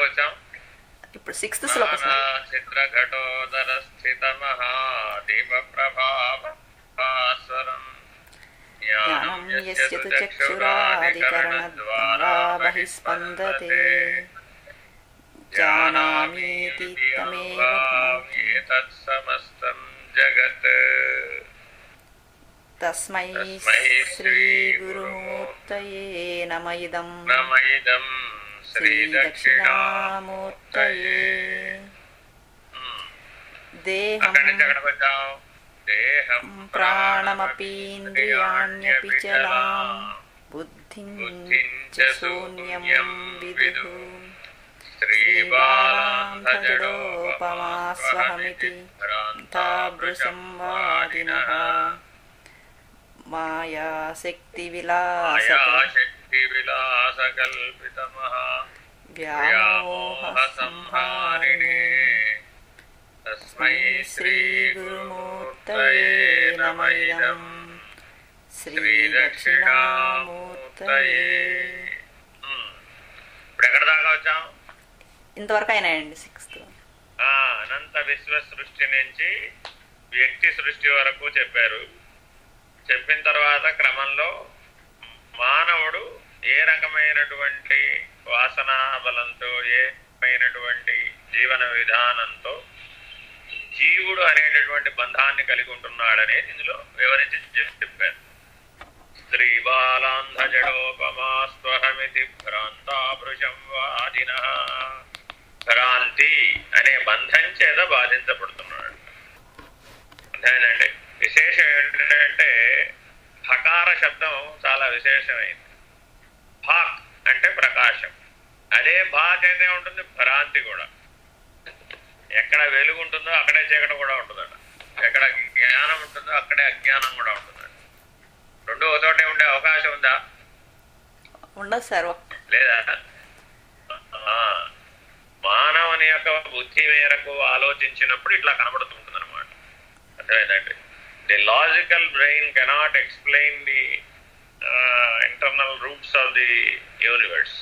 వచ్చాం. ఇప్పుడు సిక్స్త్ శ్లోకం సార్ చిత్రఘటోదర స్థిత మహాదీప ప్రభాస్వరం జ్ఞానం యస్య తు చక్షురాధికరణద్వారా బహిస్పందతే. జానామీతి తమేవ భావ్యే. తత్సమస్తం జగత్. తస్మై శ్రీగురుమూర్తయే నమ ఇదం నమైదం శ్రీ శ్రీదక్షిణామూర్తయే దేహం దేహం ప్రాణమపీంద్రియాణ్యపి చలాం బుద్ధిం చ శూన్యం విదుః. శ్రీబాలాంధజడోపమాస్వహమితి తాదృశం వాదినః. మాయాశక్తివిలాసక శ్రీదక్షిణామూర్తయే. ఇప్పుడు ఎక్కడ దాకా వచ్చాం? ఇంతవరకు అయినాయండి సిక్స్త్. ఆ అనంత విశ్వ సృష్టి నుంచి వ్యక్తి సృష్టి వరకు చెప్పారు. చెప్పిన తర్వాత క్రమంలో మానవుడు ఏ రకమైనటువంటి వాసనా బలంతో ఏ రకమైనటువంటి జీవన విధానంతో జీవుడు అనేటటువంటి బంధాన్ని కలిగి ఉంటున్నాడనేది ఇందులో వివరించి చెప్పారు. స్త్రీ బాలాంధజడోపమాస్వహమితి భ్రాంతాభృశం వాదిన. భ్రాంతి అనే బంధం చేత బాధించబడుతున్నాడు. అర్థమైందండి విశేషం ఏంటంటే హకార శబ్దం చాలా విశేషమైంది. భాక్ అంటే ప్రకాశం. అదే భాక్ అయితే ఉంటుంది భ్రాంతి కూడా. ఎక్కడ వెలుగు ఉంటుందో అక్కడే చీకటి కూడా ఉంటుందట. ఎక్కడ జ్ఞానం ఉంటుందో అక్కడే అజ్ఞానం కూడా ఉంటుందట. రెండు ఒకతోటే ఉండే అవకాశం ఉందా? ఉండదు సార్ లేదా? మానవుని యొక్క బుద్ధి మేరకు ఆలోచించినప్పుడు ఇట్లా కనబడుతుంటుంది అనమాట అర్థమైందండి the logical brain cannot explain the internal roots of the universe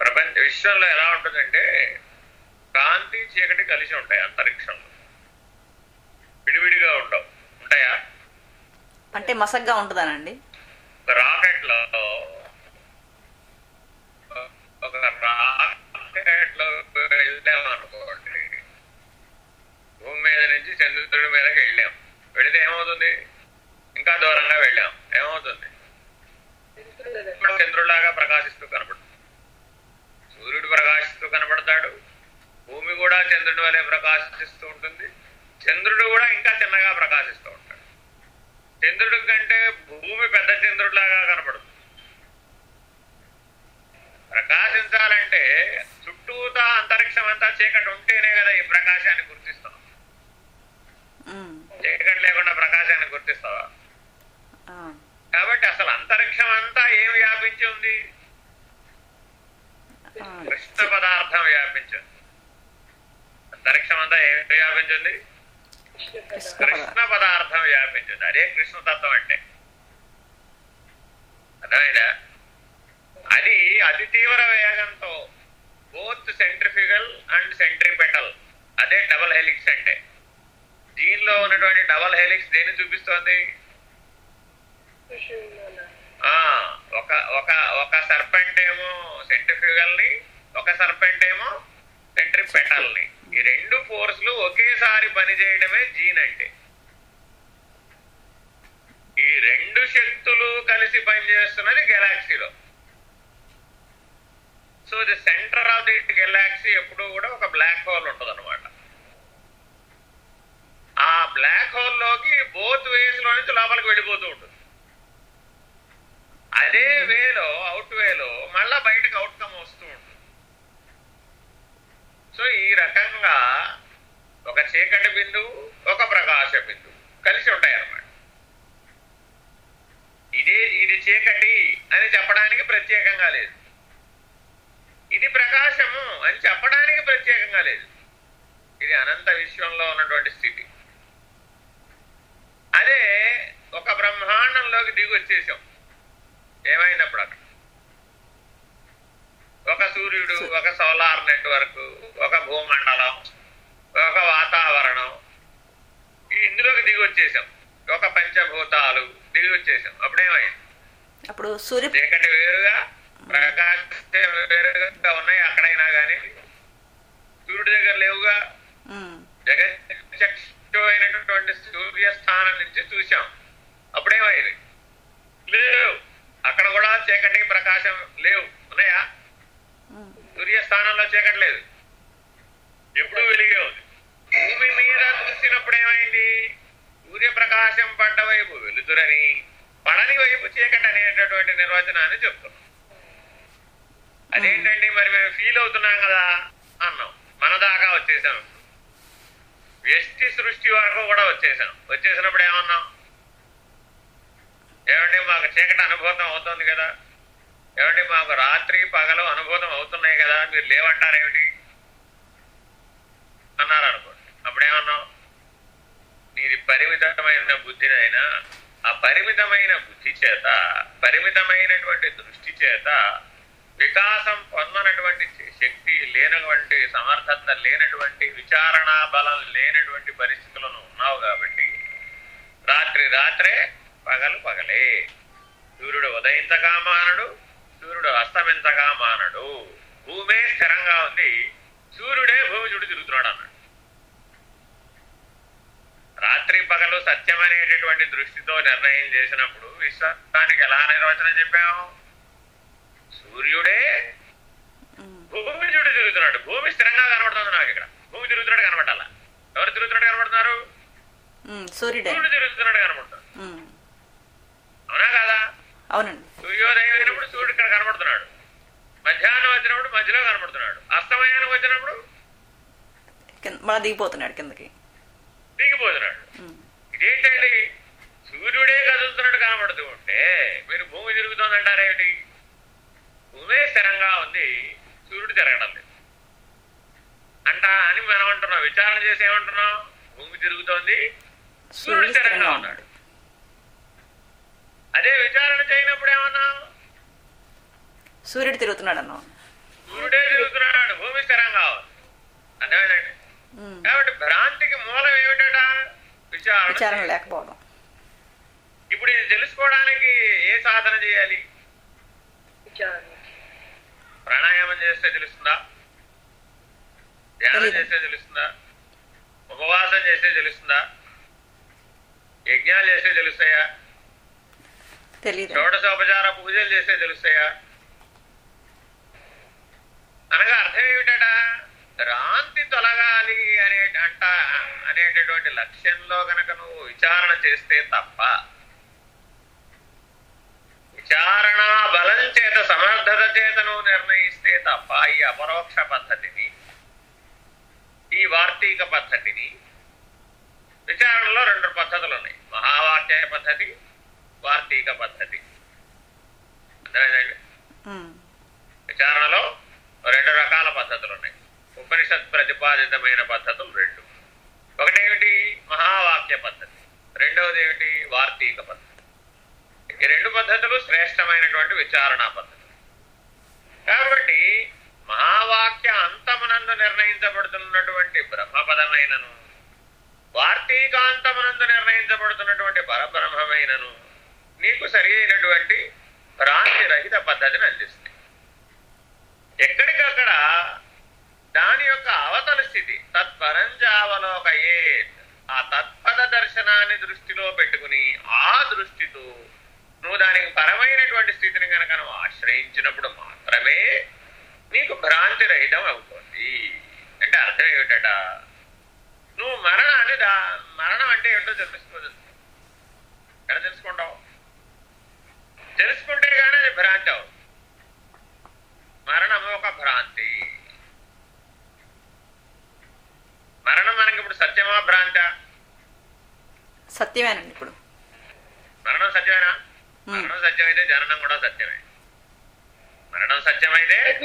ప్రపంచ విశ్వంలో ఎలా ఉంటుందంటే కాంతి చీకటి కలిసి ఉంటాయి అంతరిక్షంలో. విడివిడిగా ఉండవు. ఉంటాయా? అంటే మసగ్గా ఉంటుందానండి. రాకెట్లో ఒక రాకెట్లో వెళ్ళామనుకోండి భూమి మీద నుంచి చంద్రుడి మీదకి వెళ్ళాం. వెళితే ఏమవుతుంది? ఇంకా దూరంగా వెళ్ళాం. ఏమవుతుంది? ఇప్పుడు చంద్రుడిలాగా ప్రకాశిస్తూ కనపడుతుంది. సూర్యుడు ప్రకాశిస్తూ కనపడతాడు. భూమి కూడా చంద్రుడి వలె ప్రకాశిస్తూ ఉంటుంది. చంద్రుడు కూడా ఇంకా చిన్నగా ప్రకాశిస్తూ ఉంటాడు. చంద్రుడి కంటే భూమి పెద్ద చంద్రుడిలాగా కనపడుతుంది. ప్రకాశించాలంటే చుట్టూతా అంతరిక్షం అంతా చీకటి ఉంటేనే కదా ఈ ప్రకాశాన్ని గుర్తిస్తాం. చీకటి లేకుండా ప్రకాశాన్ని గుర్తిస్తావా? కాబట్టి అసలు అంతరిక్షం అంతా ఏం వ్యాపించి ఉంది? కృష్ణ పదార్థం వ్యాపించింది అంతరిక్షం అంతా ఏం వ్యాపించింది కృష్ణ పద- కృష్ణ పదార్థం. వ్యాపించింది అదే కృష్ణతత్వం అంటే. అర్థమైందా? అది అతి తీవ్ర వేగంతో బోత్ సెంట్రిఫిగల్ అండ్ సెంట్రిపెటల్ అదే డబల్ హెలిక్స్ అంటే. దీనిలో ఉన్నటువంటి డబల్ హెలిక్స్ దేన్ని చూపిస్తోంది? ఆ ఒక ఒక ఒక సర్పెంట్ ఏమో సెంట్రిఫ్యూగల్ని ఒక సర్పెంట్ ఏమో సెంట్రిపెటల్ని. ఈ రెండు ఫోర్స్లు ఒకేసారి పనిచేయడమే జీన్ అంటే. ఈ రెండు శక్తులు కలిసి పనిచేస్తున్నది గెలాక్సీలో. So the centre of the galaxy ఎప్పుడూ కూడా ఒక బ్లాక్ హోల్ ఉంటుంది అనమాట ఆ బ్లాక్ హోల్లోకి బోత్ వేస్లో నుంచి లోపలికి వెళ్ళిపోతూ ఉంటుంది. అదే వేలో అవుట్ వేలో మళ్ళా బయటకు అవుట్కమ్ వస్తూ ఉంటుంది. సో ఈ రకంగా ఒక చీకటి బిందువు ఒక ప్రకాశ బిందువు కలిసి ఉంటాయి అన్నమాట ఇదే ఇది చీకటి అని చెప్పడానికి ప్రత్యేకంగా లేదు. ఇది ప్రకాశము అని చెప్పడానికి ప్రత్యేకంగా లేదు. ఇది అనంత విశ్వంలో ఉన్నటువంటి స్థితి. అదే ఒక బ్రహ్మాండంలోకి దిగి వచ్చేసాం ఏమైనప్పుడు అక్కడ? సోలార్ నెట్వర్క్ ఒక భూమండలం ఒక వాతావరణం. ఇందులోకి దిగి వచ్చేసాం ఒక పంచభూతాలు దిగి వచ్చేసాం అప్పుడేమైంది? అప్పుడు సూర్య చీకటి వేరుగా ప్రకాశం వేరుగా ఉన్నాయి అక్కడైనా కానీ సూర్యుడి దగ్గర లేవుగా? ఉమ్, జగచక్షు సూర్యస్థానం నుంచి చూశాం. అప్పుడేమైంది? లేవు. అక్కడ కూడా చీకటి ప్రకాశం లేవు. ఉన్నాయా? సూర్యస్థానంలో చీకటి లేదు. ఎప్పుడూ వెలిగే ఉంది. భూమి మీద చూసినప్పుడు ఏమైంది? సూర్యప్రకాశం పడ్డ వైపు వెలుతురని పడని వైపు చీకటి అనేటటువంటి నిర్వచనాన్ని చెప్తున్నాం. అదేంటండి మరి మేము ఫీల్ అవుతున్నాం కదా? అన్నాం. మన దాకా వచ్చేసాం. వ్యష్టి సృష్టి వరకు కూడా వచ్చేసాం. వచ్చేసినప్పుడు ఏమన్నాం? ఏమండి మాకు చీకటి అనుభూతం అవుతుంది కదా. ఏమండి మాకు రాత్రి పగలు అనుభూతం అవుతున్నాయి కదా. మీరు లేవంటారేమిటి అన్నారు అనుకోండి. అప్పుడేమన్నాం? నీది పరిమితమైన బుద్ధినైనా ఆ పరిమితమైన బుద్ధి చేత పరిమితమైనటువంటి దృష్టి చేత వికాసం పొందనటువంటి శక్తి లేనటువంటి సమర్థత లేనటువంటి విచారణ బలం లేనటువంటి పరిస్థితులను ఉన్నావు కాబట్టి రాత్రి రాత్రే పగలు పగలే. సూర్యుడు ఉదయించగా మానడు సూర్యుడు అస్తమించగా మానడు. భూమే స్థిరంగా ఉంది సూర్యుడే భూమి చుట్టూ తిరుగుతున్నాడు అన్నాడు. రాత్రి పగలు సత్యమనేటటువంటి దృష్టితో నిర్ణయం చేసినప్పుడు విశ్వానికి ఎలా నిర్వచనం చెప్పాము? సూర్యుడే భూమి చుట్టూ తిరుగుతున్నాడు. భూమి స్థిరంగా కనబడుతుంది నాకు ఇక్కడ. భూమి తిరుగుతున్నాడు కనబడాల. ఎవరు తిరుగుతున్నాడు కనబడుతున్నారు? సూర్యుడే. తిరుగుతున్నాడు కనబడుతుంది ఉమ్, అవునా కాదా? అవునండి. సూర్యోదయం అయినప్పుడు సూర్యుడు ఇక్కడ కనబడుతున్నాడు. మధ్యాహ్నం వచ్చినప్పుడు మధ్యలో కనబడుతున్నాడు. అస్తమయానికి వచ్చినప్పుడు మళ్ళీ దిగిపోతున్నాడు కిందకి. దిగిపోతున్నాడు. ఇదేంటండి? సూర్యుడే కదులుతున్నట్టు కనబడుతూ ఉంటే మీరు భూమి తిరుగుతోందంటారేమిటి? భూమే స్థిరంగా ఉంది. సూర్యుడు తిరగడం లేదు. అంట అని మనం అంటున్నాం విచారణ చేసి ఏమంటున్నాం భూమి తిరుగుతోంది. సూర్యుడు స్థిరంగా ఉన్నాడు అదే విచారణ చేయనప్పుడు ఏమన్నా సూర్యుడు తిరుగుతున్నాడు అన్నాం సూర్యుడే తిరుగుతున్నాడు. భూమి స్థిరంగా ఉమ్, కాబట్టి భ్రాంతికి మూలం ఏమిటట? విచారణ విచారణ. లేకపోవడం. ఇప్పుడు ఇది తెలుసుకోవడానికి ఏ సాధన చేయాలి? ప్రాణాయామం చేస్తే తెలుస్తుందా? ధ్యానం. చేస్తే తెలుస్తుందా? ఉపవాసం చేస్తే తెలుస్తుందా? యజ్ఞాలు చేస్తే తెలుస్తాయా? షోడశోపచార పూజలు చేస్తే తెలుస్తాయా? అనగా అర్థం ఏమిటట? రాంతి తొలగాలి అనే అంట అనేటటువంటి లక్ష్యంలో గనక నువ్వు విచారణ చేస్తే తప్ప విచారణ బలం చేత సమర్థత చేత నువ్వు నిర్ణయిస్తే తప్ప ఈ అపరోక్ష పద్ధతిని ఈ వార్తీక పద్ధతిని విచారణలో రెండు పద్ధతులు ఉన్నాయి. మహావాక్య పద్ధతి వార్తీక పద్ధతి. విచారణలో రెండు రకాల పద్ధతులు ఉన్నాయి. ఉపనిషత్ ప్రతిపాదితమైన పద్ధతులు రెండు. ఒకటేమిటి? మహావాక్య పద్ధతి. రెండవది ఏమిటి? వార్తీక పద్ధతి. ఈ రెండు పద్ధతులు శ్రేష్టమైనటువంటి విచారణా పద్ధతి కాబట్టి మహావాక్య అంతమునందు నిర్ణయించబడుతున్నటువంటి బ్రహ్మపదమైనను వార్తీకాంతమునందు నిర్ణయించబడుతున్నటువంటి పరబ్రహ్మమైనను నీకు సరి అయినటువంటి రహిత పద్ధతిని అందిస్తుంది ఎక్కడికక్కడ దాని యొక్క అవతల స్థితి తత్పరంజావలోకయే ఆ తత్పద దర్శనాన్ని దృష్టిలో పెట్టుకుని ఆ దృష్టితో నువ్వు దానికి పరమైనటువంటి స్థితిని కనుక నువ్వు ఆశ్రయించినప్పుడు మాత్రమే నీకు భ్రాంతి రహితం అవుతుంది. అంటే అర్థం ఏమిటట? నువ్వు మరణాన్ని దా మరణం అంటే ఏంటో తెలుసుకోదు ఎలా తెలుసుకుంటావు? తెలుసుకుంటే కానీ అది భ్రాంతి అవు మరణం ఒక భ్రాంతి. మరణం మనకి ఇప్పుడు సత్యమా భ్రాంత? సత్యమేనండి ఇప్పుడు. మరణం సత్యమేనా? మరణం సత్యమైతే జననం కూడా సత్యమే. మరణం సత్యమైతే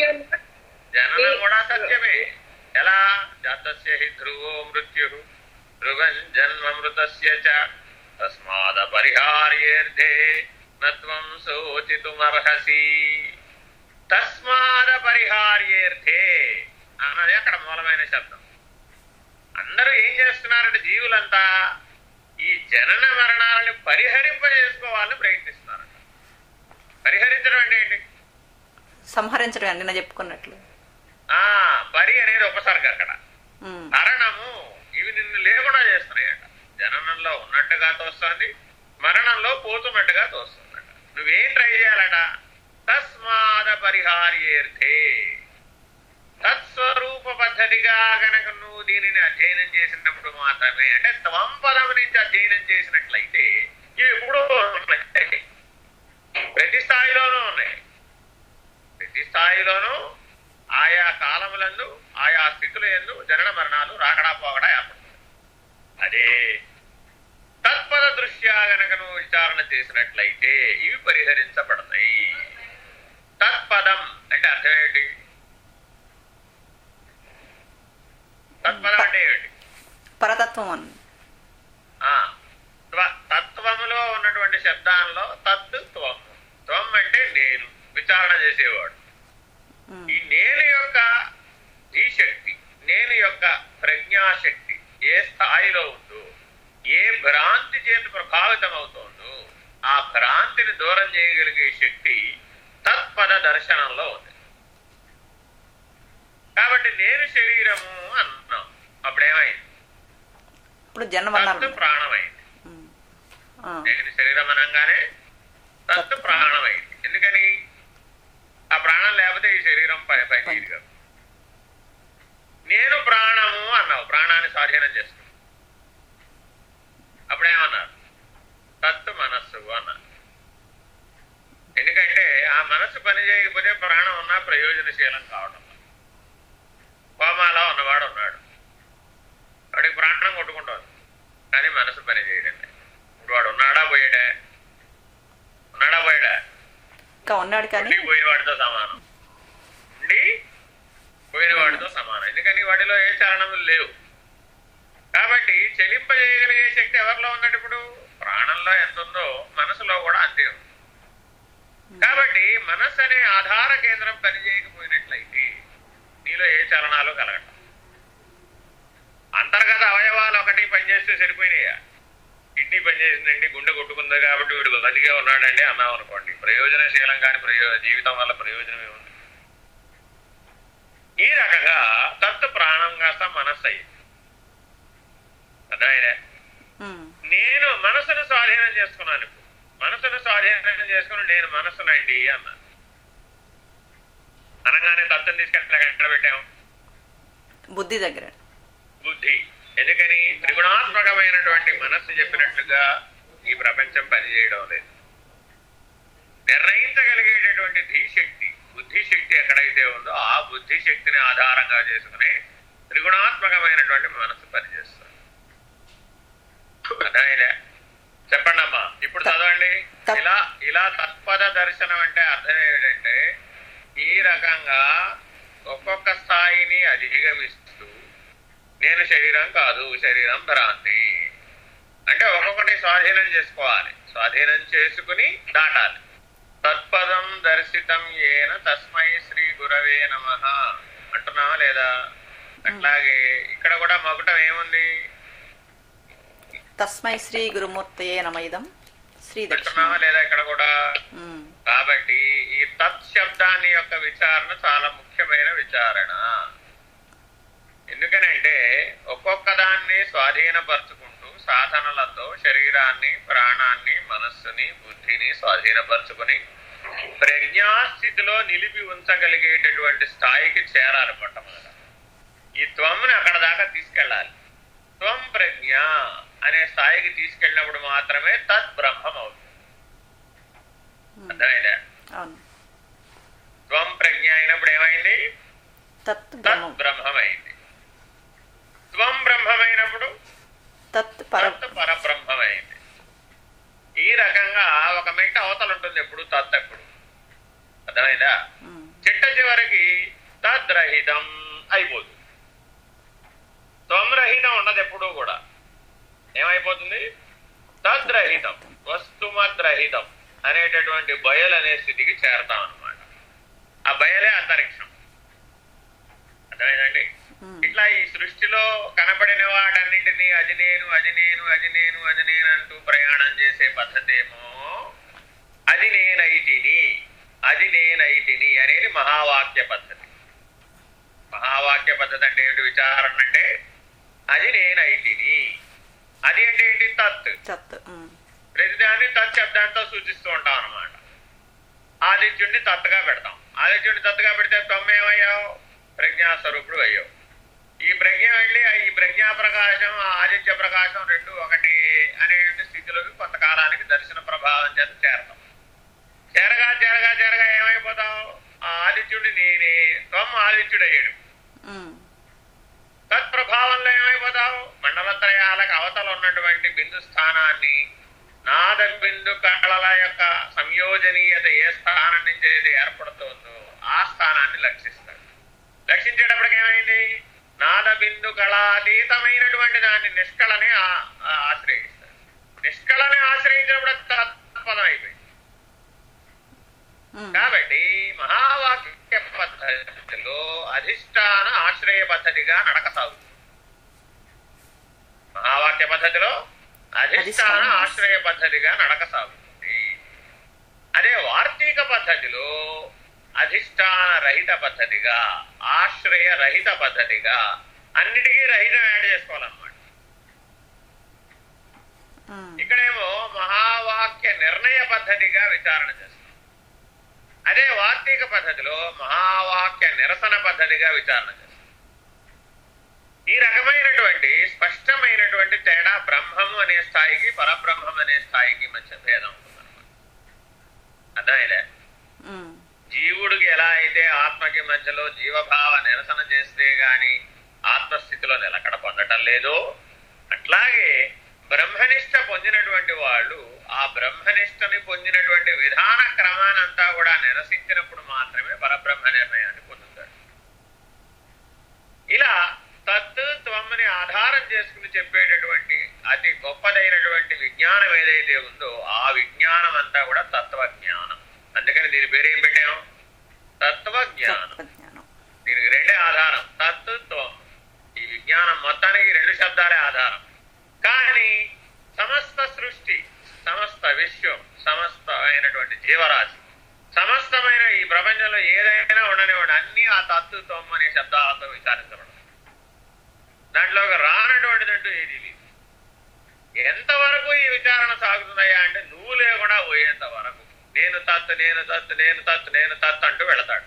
జననం కూడా సత్యమే. ఎలా? జాతస్య హి ధ్రువో మృత్యు. ధ్రువం జన్మమృతస్య చ. తస్మాద పరిహార్యేర్థే నత్వం శోచితుమర్హసి. తస్మాద పరిహార్యేర్థే అన్నది అక్కడ మూలమైన శబ్దం. అందరూ ఏం చేస్తున్నారంటే జీవులంతా ఈ జనన మరణాలను పరిహరింపజేసుకోవాలని ప్రయత్నిస్తున్నారంట. పరిహరించడం అంటే ఏంటి? సంహరించడం నిన్న చెప్పుకున్నట్లు. ఆ పరి అనేది ఉపసర్గ అక్కడ. మరణము ఇవి నిన్ను లేకుండా చేస్తున్నాయట. జననంలో ఉన్నట్టుగా తోస్తుంది మరణంలో పోతున్నట్టుగా తోస్తుందట. నువ్వేం ట్రై చేయాలట? తస్మాద పరిహార్యేర్థే. తత్స్వరూప పద్ధతిగా గనక నువ్వు దీనిని అధ్యయనం చేసినప్పుడు మాత్రమే అంటే త్వం పదం నుంచి అధ్యయనం చేసినట్లయితే ఇవి ఎప్పుడో ప్రతి స్థాయిలోనూ ఉన్నాయి. ప్రతి స్థాయిలోనూ ఆయా కాలములందు ఆయా స్థితుల ఎందు జనన మరణాలు రాకడా పోకడా ఏర్పడుతుంది అదే తత్పద దృష్ట్యా గనక నువ్వు విచారణ చేసినట్లయితే ఇవి పరిహరించబడతాయి. తత్పదం అంటే అర్థం ఏంటి? తత్పదం అంటే ఏమిటి పరతత్వం అని ఆ, త్వ- తత్వములో ఉన్నటువంటి శబ్దాల్లో తత్ త్వం త్వం అంటే నేను విచారణ చేసేవాడు. ఈ నేను యొక్క ఈ శక్తి నేను యొక్క ప్రజ్ఞాశక్తి ఏ స్థాయిలో ఉందో ఏ భ్రాంతి చేత ప్రభావితం అవుతోందో ఆ భ్రాంతిని దూరం చేయగలిగే శక్తి తత్పద దర్శనంలో ఉంది. కాబట్టి నేను శరీరము అన్నాం. అప్పుడేమైంది? ఇప్పుడు తత్తు ప్రాణమైంది. నేను శరీరం అనగానే తత్తు ప్రాణమైంది. ఎందుకని? ఆ ప్రాణం లేకపోతే ఈ శరీరం పని. పనిచేయదు నేను ప్రాణము అన్నావు. ప్రాణాన్ని స్వాధీనం చేసుకున్నావు. అప్పుడేమన్నారు? తత్తు మనస్సు అన్నారు ఎందుకంటే ఆ మనస్సు పని చేయకపోతే ప్రాణం ఉన్నా ప్రయోజనశీలం కావడం కోమాలో ఉన్నవాడు ఉన్నాడు. వాడికి ప్రాణం కొట్టుకుంటుంది. కానీ మనసు పని చేయడం లేదు. ఇప్పుడు వాడు ఉన్నాడా పోయాడా? ఉన్నాడా పోయాడా? ఇంకా ఉన్నాడు కానీ పోయిన వాడితో సమానం. ఉండి పోయిన వాడితో సమానం. ఎందుకని వాడిలో ఏ చలనములు లేవు? కాబట్టి చెలింపజేయగలిగే శక్తి ఎవరిలో ఉన్నట్టు ఇప్పుడు? ప్రాణంలో ఎంత ఉందో మనసులో కూడా అంతే ఉంది. కాబట్టి మనస్సు అనే ఆధార కేంద్రం పనిచేయకపోయినట్లయితే నీలో ఏ చలనాలు కలగటం. అంతర్గత అవయవాలు ఒకటి పనిచేస్తే సరిపోయినాయా. కిడ్నీ పనిచేసిందండి గుండె కొట్టుకుంది కాబట్టి వీడు బతికే ఉన్నాడండి అన్నాం అనుకోండి. ప్రయోజనశీలం కాని ప్రయో జీవితం వల్ల ప్రయోజనం ఏముంది? ఈ రకంగా తత్తు ప్రాణం కాస్త మనస్సు అయ్యింది. అర్థమైనా నేను మనసును స్వాధీనం చేసుకున్నాను మనసును స్వాధీనం చేసుకుని నేను మనసునండి అన్నా. అనగానే తత్తుని తీసుకెళ్ళి ఎక్కడ పెట్టాము బుద్ధి దగ్గర. బుద్ధి. ఎందుకని? త్రిగుణాత్మకమైనటువంటి మనస్సు చెప్పినట్లుగా ఈ ప్రపంచం పనిచేయడం లేదు. నిర్ణయించగలిగేటటువంటి ధీశక్తి బుద్ధి శక్తి ఎక్కడైతే ఉందో ఆ బుద్ధి శక్తిని ఆధారంగా చేసుకుని త్రిగుణాత్మకమైనటువంటి మనస్సు పనిచేస్తుంది. అర్థమైందా? చెప్పండి అమ్మా ఇప్పుడు చదవండి. ఇలా ఇలా తత్పద దర్శనం అంటే అర్థం ఏంటంటే ఈ రకంగా ఒక్కొక్క స్థాయిని అధిగమిస్తూ నేను శరీరం కాదు శరీరం భ్రాంతి. అంటే ఒక్కొక్కటి స్వాధీనం చేసుకోవాలి. స్వాధీనం చేసుకుని దాటాలి. తత్పదం దర్శితం ఏన తస్మై శ్రీ గురవే నమ అంటున్నావా లేదా? అట్లాగే ఇక్కడ కూడా మగుటం ఏముంది? తస్మై శ్రీ గురుమూర్తయే ఇదం. శ్రీ లేదా ఇక్కడ కూడా. కాబట్టి ఈ తత్ శబ్దాన్ని యొక్క విచారణ చాలా ముఖ్యమైన విచారణ. ఎందుకనంటే ఒక్కొక్క దాన్ని స్వాధీనపరుచుకుంటూ సాధనలతో శరీరాన్ని ప్రాణాన్ని మనస్సుని బుద్ధిని స్వాధీనపరుచుకుని ప్రజ్ఞాస్థితిలో నిలిపి ఉంచగలిగేటటువంటి స్థాయికి చేరాలి మొట్టమొదట. ఈ త్వమ్ని అక్కడ దాకా తీసుకెళ్ళాలి. త్వం ప్రజ్ఞ అనే స్థాయికి తీసుకెళ్ళినప్పుడు మాత్రమే తత్ బ్రహ్మం అవుతుంది అర్థమైందా? త్వం ప్రజ్ఞ అయినప్పుడు ఏమైంది? తత్ బ్రహ్మమైంది త్వం బ్రహ్మమైనప్పుడు తత్ పరబ్రహ్మమైంది ఈ రకంగా ఒక మెట్ట అవతల ఉంటుంది ఎప్పుడు తత్ ఎప్పుడు. అర్థమైందా? చిట్ట చివరికి తద్రహితం అయిపోతుంది. త్వరహితం ఉండదు ఎప్పుడూ కూడా. ఏమైపోతుంది? తద్రహితం. వస్తుమద్రహితం అనేటటువంటి బయలు అనే స్థితికి చేరతాం అన్నమాట. ఆ బయలే అంతరిక్షం. అర్థమైందండి? ఇట్లా ఈ సృష్టిలో కనబడిన వాటన్నింటినీ అది నేను అది నేను అది నేను అది నేను అంటూ ప్రయాణం చేసే పద్ధతి ఏమో అది నేనైతిని అది నేనైతిని అనేది మహావాక్య పద్ధతి. మహావాక్య పద్ధతి అంటే ఏమిటి? విచారణ అంటే అది నేనైతిని. అది అంటే ఏంటి? తత్. ప్రతిదాన్ని తత్ శబ్దాంతో సూచిస్తూ ఉంటాం అన్నమాట. ఆదిత్యుడిని తత్తుగా పెడతాం. ఆదిత్యుడిని తత్తుగా పెడితే తొమ్మేమయ్యావు ప్రజ్ఞాస్వరూపుడు అయ్యావు. ఈ ప్రజ్ఞ వెళ్ళి ఈ ప్రజ్ఞా ప్రకాశం ఆ ఆదిత్య ప్రకాశం రెండు ఒకటి అనే స్థితిలోకి కొంతకాలానికి దర్శన ప్రభావం చేత చేరతాం. చేరగా చేరగా చేరగా ఏమైపోతావు? ఆ ఆదిత్యుడి నేనే త్వం ఆదిత్యుడు అయ్యాడు తత్ప్రభావంలో ఏమైపోతావు? మండలత్రయాలకు అవతల ఉన్నటువంటి బిందు స్థానాన్ని నాద బిందు కళల యొక్క సంయోజనీయత ఏ స్థానం నుంచి అయితే ఏర్పడుతుందో ఆ స్థానాన్ని లక్షిస్తాడు. లక్షించేటప్పటికి ఏమైంది? నాద బిందు కళాతీతమైనటువంటి దాన్ని నిష్కళని ఆశ్రయిస్తాడు. నిష్కళని ఆశ్రయించినప్పుడు తత్పదం అయిపోయింది. కాబట్టి మహావాక్య పద్ధతిలో అధిష్టాన ఆశ్రయ పద్ధతిగా నడక సాగుతుంది మహావాక్య పద్ధతిలో అధిష్టాన ఆశ్రయ పద్ధతిగా నడక సాగుతుంది అదే వార్తీక పద్ధతిలో అధిష్టాన రహిత పద్ధతిగా ఆశ్రయ రహిత పద్ధతిగా అన్నిటికీ రహితం యాడ్ చేసుకోవాలన్నమాట. ఇక్కడేమో మహావాక్య నిర్ణయ పద్ధతిగా విచారణ చేస్తాం అదే వార్తీక పద్ధతిలో మహావాక్య నిరసన పద్ధతిగా విచారణ ఈ రకమైనటువంటి స్పష్టమైనటువంటి తేడా బ్రహ్మము అనే స్థాయికి పరబ్రహ్మం అనే స్థాయికి మధ్య భేదం అర్థమైలే జీవుడికి ఎలా అయితే ఆత్మకి మధ్యలో జీవభావ నిరసన చేస్తే గాని ఆత్మస్థితిలో నిలకడ పొందటం లేదో. అట్లాగే బ్రహ్మనిష్ట పొందినటువంటి వాళ్ళు ఆ బ్రహ్మనిష్టని పొందినటువంటి విధాన క్రమానంతా కూడా నిరసించినప్పుడు మాత్రమే పరబ్రహ్మ నిర్ణయాన్ని పొందుతాడు. ఇలా తత్ త్వమ్మని ఆధారం చేసుకుని చెప్పేటటువంటి అతి గొప్పదైనటువంటి విజ్ఞానం ఏదైతే ఉందో ఆ విజ్ఞానం అంతా కూడా తత్వజ్ఞానం. అందుకని దీని పేరు ఏం పెట్టాం? తత్వజ్ఞానం. తత్వజ్ఞానం. దీనికి రెండే ఆధారం. తత్వం ఈ విజ్ఞానం మొత్తానికి రెండు శబ్దాలే ఆధారం. కానీ సమస్త సృష్టి సమస్త విశ్వం సమస్తమైనటువంటి జీవరాశి సమస్తమైన ఈ ప్రపంచంలో ఏదైనా ఉండనివ్వండి అన్ని ఆ తత్వం అనే శబ్దాలతో విచారించబడదు దాంట్లోకి రానటువంటిదంటూ ఏది లేదు. ఎంతవరకు ఈ విచారణ సాగుతున్నాయా అంటే నువ్వు లేకుండా పోయేంత వరకు. నేను తత్తు నేను తత్తు నేను తత్తు నేను తత్తు అంటూ వెళతాడు.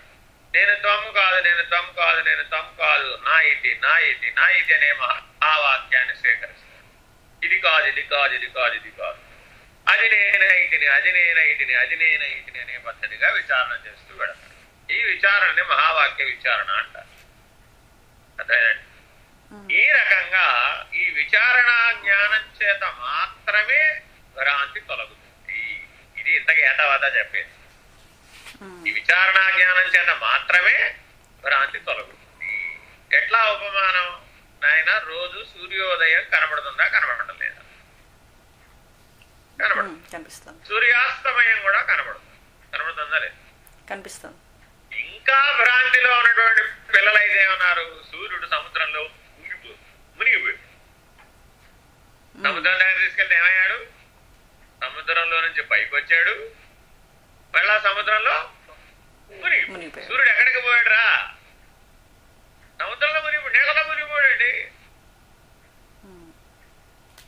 నేను తమ్ము కాదు నేను తమ్ము కాదు నేను తమ్ము కాదు నా ఇది నా ఇది నా ఇది అనే మహావాక్యాన్ని స్వీకరిస్తాను ఇది కాదు ఇది కాదు ఇది కాదు ఇది కాదు అది నేనైతిని అది నేనైతిని అది నేనైతిని అనే పద్ధతిగా విచారణ చేస్తూ వెళతాడు ఈ విచారణని మహావాక్య విచారణ అంటారు. అర్థమైందండి? ఉమ్, ఈ రకంగా ఈ విచారణ జ్ఞానం చేత మాత్రమే భ్రాంతి తొలగుతుంది. ఇది ఇంతకు ఏతవాత చెప్పేది. ఈ విచారణ జ్ఞానం చేత మాత్రమే భ్రాంతి తొలగుతుంది. ఎట్లా ఉపమానం? నాయన రోజు సూర్యోదయం కనబడుతుందా? కనబడటం లేదా కనబడు ఉమ్, కనిపిస్తుంది. సూర్యాస్తమయం కూడా కనబడుతుంది కనబడుతుందా లేదు? కనిపిస్తుంది. ఇంకా భ్రాంతిలో ఉన్నటువంటి పిల్లలైతే ఏమన్నారు? సూర్యుడు సముద్రంలో మునిగిపో మునిగిపోయాడు సముద్రం దగ్గర తీసుకెళ్తే ఏమయ్యాడు? సముద్రంలో నుంచి పైకి వచ్చాడు మళ్ళా సముద్రంలో మునిగి. సూర్యుడు ఎక్కడికి పోయాడు రా సముద్రంలో మునిగిపోయాడు నీళ్ళలో మునిగిపోయాడండి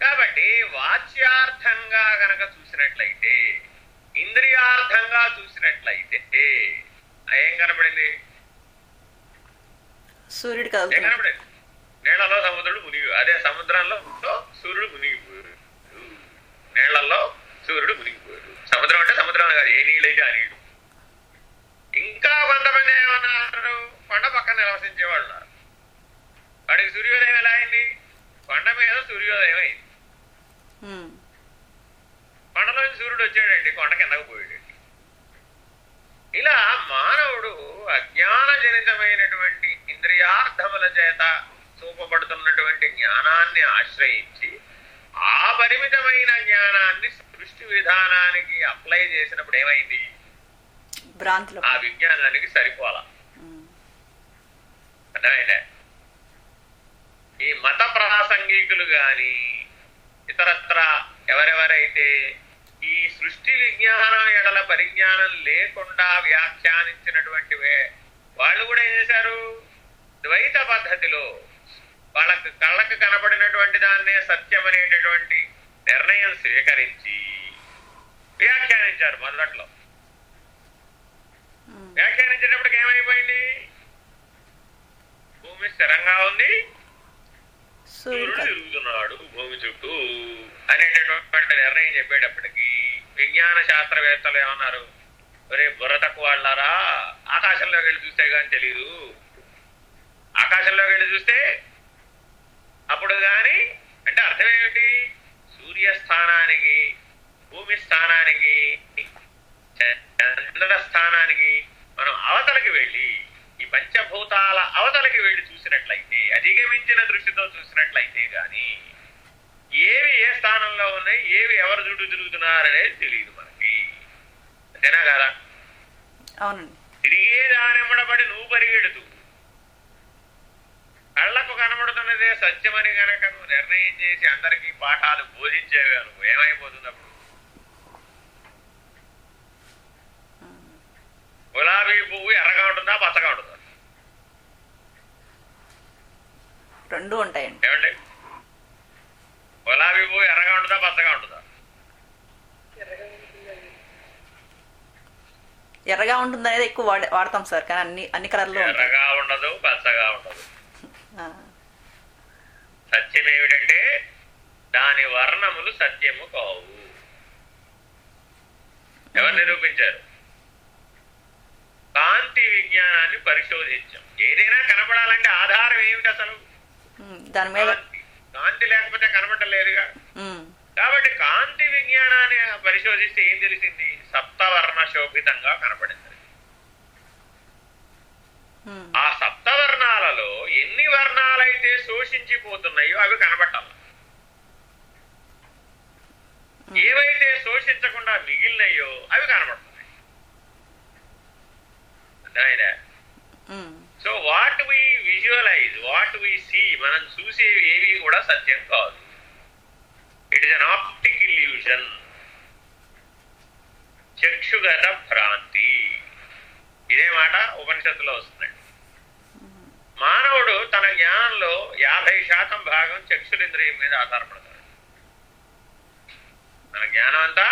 కాబట్టి వాచ్యార్థంగా గనక చూసినట్లయితే ఇంద్రియార్థంగా చూసినట్లయితే ఏం కనబడింది సూర్యుడు కనబడింది నీళ్ళలో సముద్రుడు మునిగి అదే సముద్రంలో సూర్యుడు మునిగిపోయాడు. నీళ్ళలో సూర్యుడు మునిగిపోయాడు. సముద్రం అంటే సముద్రం కాదు ఏ నీళ్ళైతే ఆ నీళ్ళు ఇంకా కొంతమంది ఏమన్నారు? కొండ పక్కన నివసించే వాళ్ళు ఉన్నారు. వాడికి సూర్యోదయం ఎలా అయింది? కొండ మీద సూర్యోదయం అయింది. ఉమ్, కొండలో సూర్యుడు వచ్చాడండి కొండ కిందకు పోయాడండి. ఇలా మానవుడు అజ్ఞానజనితమైనటువంటి ఇంద్రియార్థముల చేత చూపబడుతున్నటువంటి జ్ఞానాన్ని ఆశ్రయించి ఆ పరిమితమైన జ్ఞానాన్ని సృష్టి విధానానికి అప్లై చేసినప్పుడు ఏమైంది? ఆ విజ్ఞానానికి సరిపోలా. అర్థమైందా? ఈ మత ప్రాసంగికులు గాని ఇతరత్ర ఎవరెవరైతే ఈ సృష్టి విజ్ఞానం ఎడల పరిజ్ఞానం లేకుండా వ్యాఖ్యానించినటువంటి వాళ్ళు కూడా ఏం చేశారు? ద్వైత పద్ధతిలో వాళ్ళకు కళ్ళకు కనబడినటువంటి దాన్నే సత్యం అనేటటువంటి నిర్ణయం స్వీకరించి వ్యాఖ్యానించారు మొదట్లో. వ్యాఖ్యానించేటప్పటికి ఏమైపోయింది? భూమి స్థిరంగా ఉంది. సూర్యుడు. తిరుగుతున్నాడు భూమి చుట్టూ అనేటటువంటి నిర్ణయం చెప్పేటప్పటికి విజ్ఞాన శాస్త్రవేత్తలు ఏమన్నారు? ఒరే బుర్ర తక్కువ వాళ్ళారా ఆకాశంలోకి వెళ్ళి చూస్తే కానీ తెలీదు. ఆకాశంలోకి వెళ్ళి చూస్తే అప్పుడు గాని అంటే అర్థం ఏమిటి? సూర్య స్థానానికి భూమి స్థానానికి చంద్ర స్థానానికి మనం అవతలకి వెళ్ళి ఈ పంచభూతాల అవతలకి వెళ్ళి చూసినట్లయితే అధిగమించిన దృష్టితో చూసినట్లయితే గాని ఏవి ఏ స్థానంలో ఉన్నాయి ఏవి ఎవరు చుట్టూ తిరుగుతున్నారనేది తెలియదు మనకి. అంతేనా కదా? తిరిగే దానెమ్మడబడి నువ్వు పరిగెడుతూ కళ్ళకు కనబడుతున్నదే సత్యమని గనక నువ్వు నిర్ణయం చేసి అందరికీ పాఠాలు బోధించేవే నువ్వు ఏమైపోతుంది అప్పుడు? గులాబీ పువ్వు ఎర్రగా ఉంటుందా పచ్చగా ఉంటుందా? రెండు ఉంటాయండి. ఏమండి? గులాబీ పువ్వు ఎర్రగా ఉంటుందా పచ్చగా ఉంటుందా? ఎర్రగా ఉంటుంది అనేది ఎక్కువ వాడే వాడతాం సార్ కానీ అన్ని అన్ని కలర్లో ఎర్రగా ఉండదు పచ్చగా ఉండదు. సత్యం ఏమిటంటే దాని వర్ణములు సత్యము కావు. ఎవరు నిరూపించారు? కాంతి విజ్ఞానాన్ని పరిశోధించాం. ఏదైనా కనపడాలంటే ఆధారం ఏమిటి అసలు? ఉమ్, దాని మీద కాంతి లేకపోతే కనబడలేదుగా కాబట్టి కాంతి విజ్ఞానాన్ని పరిశోధిస్తే ఏం తెలిసింది? సప్తవర్ణ శోభితంగా కనపడింది ఆ సప్తవర్ణాలలో ఎన్ని వర్ణాలైతే శోషించిపోతున్నాయో అవి కనబట్టాలి ఏవైతే శోషించకుండా మిగిలినాయో అవి కనబడుతున్నాయి అర్థమైందా? ఉమ్, so what we visualise what we see మనం చూసేవి ఏవి కూడా సత్యం కాదు. It is an optic illusion చక్షుగత భ్రాంతి. ఇదే మాట ఉపనిషత్తులో వస్తుంది మానవుడు తన జ్ఞానంలో యాభై శాతం భాగం చక్షురింద్రియం మీద ఆధారపడతాడు. మన జ్ఞానం అంతా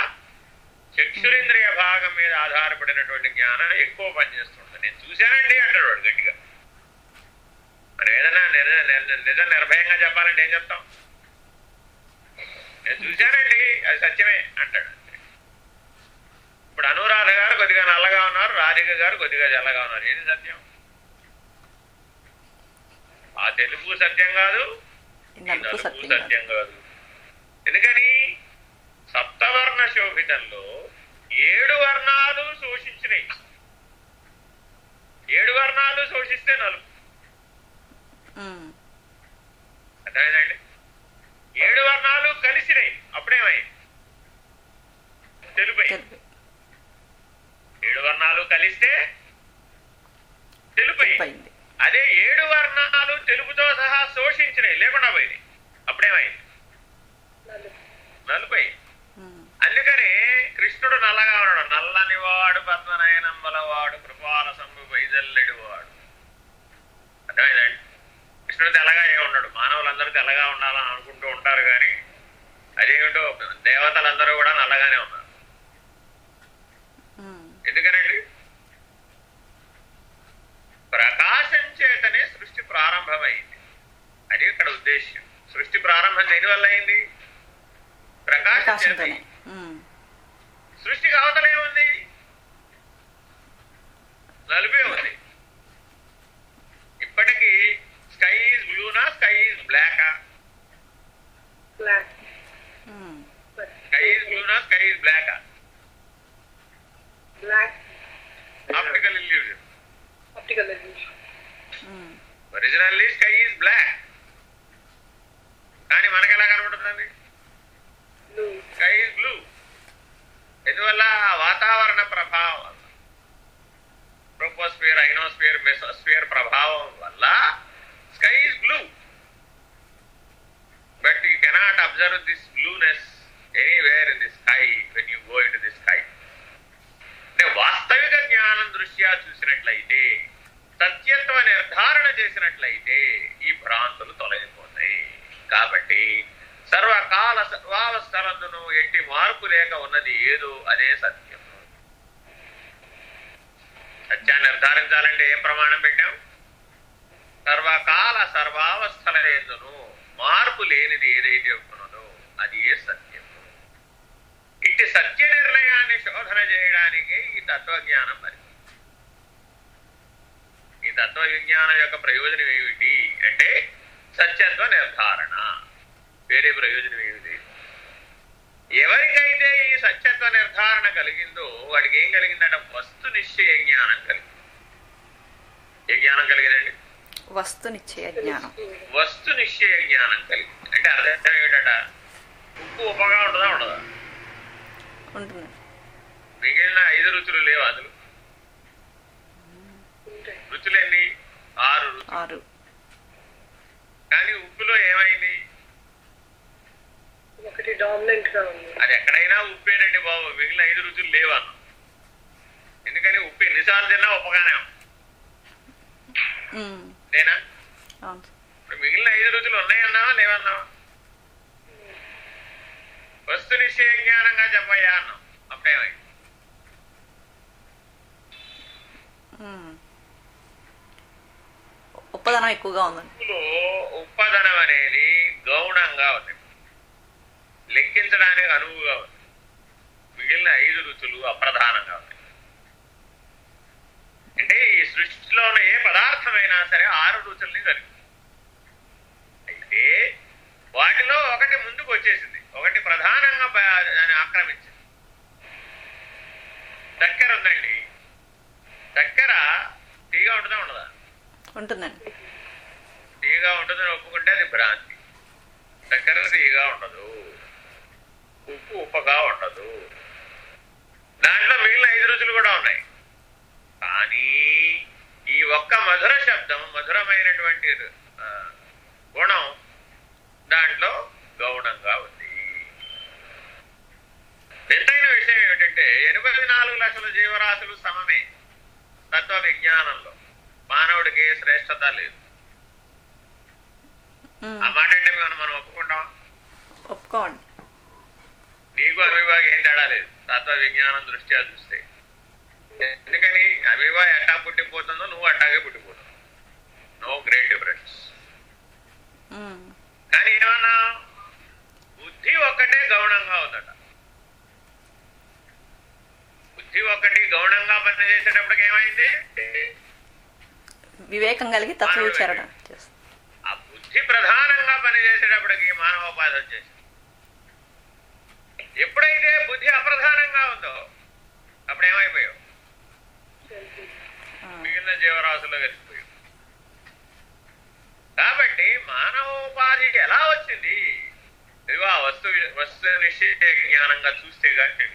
చక్షురింద్రియ భాగం మీద ఆధారపడినటువంటి జ్ఞానం ఎక్కువ పనిచేస్తుంది నేను చూశానండి అంటాడు వాడు గట్టిగా. మనం ఏదైనా నిజ నిర్భయంగా చెప్పాలంటే ఏం చెప్తాం? నేను చూశానండి అది సత్యమే అంటాడు. ఇప్పుడు అనురాధ గారు కొద్దిగా నల్లగా ఉన్నారు రాధిక గారు కొద్దిగా తెల్లగా ఉన్నారు. ఏది సత్యం? ఆ తెలుగు సత్యం కాదు నలుపు నలుపు సత్యం కాదు. సత్యం కాదు. ఎందుకని? సప్తవర్ణ శోభితంలో ఏడు వర్ణాలు శోషించినాయి. ఏడు వర్ణాలు శోషిస్తే నలుపు అర్థమైందండి? ఏడు వర్ణాలు కలిసినాయి అప్పుడేమైంది? తెలుపై ఏడు వర్ణాలు కలిస్తే తెలుపై అదే ఏడు వర్ణాలు తెలుపుతో సహా శోషించినాయి లేకుండా పోయింది అప్పుడేమైంది నలుపై ఉమ్, అందుకనే కృష్ణుడు నల్లగా ఉన్నాడు నల్లని వాడు పద్మనయనంబల వాడు కృపాల సంభు వైజల్లెడు వాడు. అర్థమైందండి కృష్ణుడు తెల్లగా ఏ ఉన్నాడు. మానవులందరూ తెల్లగా ఉండాలని అనుకుంటూ ఉంటారు కానీ అదేమిటో దేవతలందరూ కూడా నల్లగానే ఉన్నారు. ఎందుకనండి? ప్రకాశం చేతనే సృష్టి ప్రారంభమైంది. అది ఇక్కడ ఉద్దేశ్యం. సృష్టి ప్రారంభం దేనివల్ల అయింది? ప్రకాశం చేత ప్రకాశంతోనే ఉమ్, సృష్టికి అవతలేముంది నలుపే ఉంది. Black, సర్వావస్థల ఎందును మార్పు లేనిది ఏదైతే ఉన్నదో అది ఏ సత్యం ఇట్టి సత్య నిర్ణయాన్ని శోధన చేయడానికి ఈ తత్వజ్ఞానం మరి. ఈ తత్వ విజ్ఞానం యొక్క ప్రయోజనం ఏమిటి అంటే సత్యత్వ నిర్ధారణ. వేరే ప్రయోజనం ఏమిటి? ఎవరికైతే ఈ సత్యత్వ నిర్ధారణ కలిగిందో వాడికి ఏం కలిగిందంటే వస్తు నిశ్చయ జ్ఞానం కలిగింది. ఏ జ్ఞానం కలిగిందండి? వస్తు నిశ్చయ జ్ఞానం. వస్తు నిశ్చయ జ్ఞానం కలిగింది అంటే అర్థం ఏమిటట ఉప్పు ఉప్పగా ఉంటుందా ఉండదా? ఉంటుంది. మిగిలిన ఐదు రుచులు లేవు అందులో? ఉంటాయి. రుచులు ఎన్ని ఆరు ఆరు. కానీ ఉప్పులో ఏమైంది? ఒకటి డామినెంట్గా ఉంది. అది ఎక్కడైనా ఉప్పేనండి బాబు. మిగిలిన ఐదు రుచులు లేవన్న ఎందుకని ఉప్పు ఎన్నిసార్లు తిన్నా ఉప్పగానే. నేనా? మిగిలిన ఐదు రుచులు ఉన్నాయన్నావా లేవన్నావా? వస్తు నిశ్చయ జ్ఞానంగా చెప్పయ్యా అన్నాం అప్పుడేమైంది ఉమ్. ఉప్పదనం ఎక్కువగా ఉప్పులో ఉప్పదనం అనేది గౌణంగా ఉంది. లెక్కించడానికి అనువుగా ఉంది. మిగిలిన ఐదు రుచులు అప్రధానంగా ఉన్నాయి అంటే ఈ సృష్టిలో ఉన్న ఏ పదార్థమైనా సరే ఆరు రుచుల్ని కలిగి ఉంది. అయితే వాటిలో ఒకటి ముందుకు వచ్చేసింది. ఒకటి ప్రధానంగా దాన్ని ఆక్రమించింది. చక్కెర ఉందండి. చక్కెర తీగా ఉంటుందా ఉండదా? ఉంటుందండి. తీయగా ఉంటుందని ఒప్పుకుంటే అది భ్రాంతి. చక్కెర తీయగా ఉండదు. ఉప్పు ఉప్పగా ఉండదు. దాంట్లో మిగిలిన ఐదు రుచులు కూడా ఉన్నాయి. కానీ ఈ ఒక్క మధుర శబ్దం మధురమైనటువంటి గుణం దాంట్లో గౌణంగా ఉంది. వింతైన విషయం ఏమిటంటే ఎనభై నాలుగు లక్షల జీవరాశులు సమమే తత్వ విజ్ఞానంలో. మానవుడికి శ్రేష్టత లేదు. ఆ మాట అంటే మనం మనం ఒప్పుకుంటాం ఒప్పుకోండి. నీకు అమీబాకి ఏం తేడా లేదు. తత్వ విజ్ఞానం దృష్ట్యా చూస్తే. ఎందుకని? అమీబా ఎట్టా పుట్టిపోతుందో నువ్వు అట్టాగే పుట్టిపోతావు. No great difference. కానీ ఏమన్నా? బుద్ధి ఒక్కటే గౌణంగా ఉందట బుద్ధి ఒక్కటి గౌణంగా పనిచేసేటప్పటికి ఏమైంది? వివేకం కలిగి తత్వ విచారణ ఆ బుద్ధి ప్రధానంగా పనిచేసేటప్పటికి మానవోపాధి వచ్చేసింది. ఎప్పుడైతే బుద్ధి అప్రధానంగా ఉందో అప్పుడు ఏమైపోయావు ఆ. మిగిలిన జీవరాశుల్లో కలిసిపోయావు కాబట్టి మానవోపాధి ఎలా వచ్చింది? ఇదిగో ఆ వస్తు వస్తు నిశ్చయ జ్ఞానంగా చూస్తే కానీ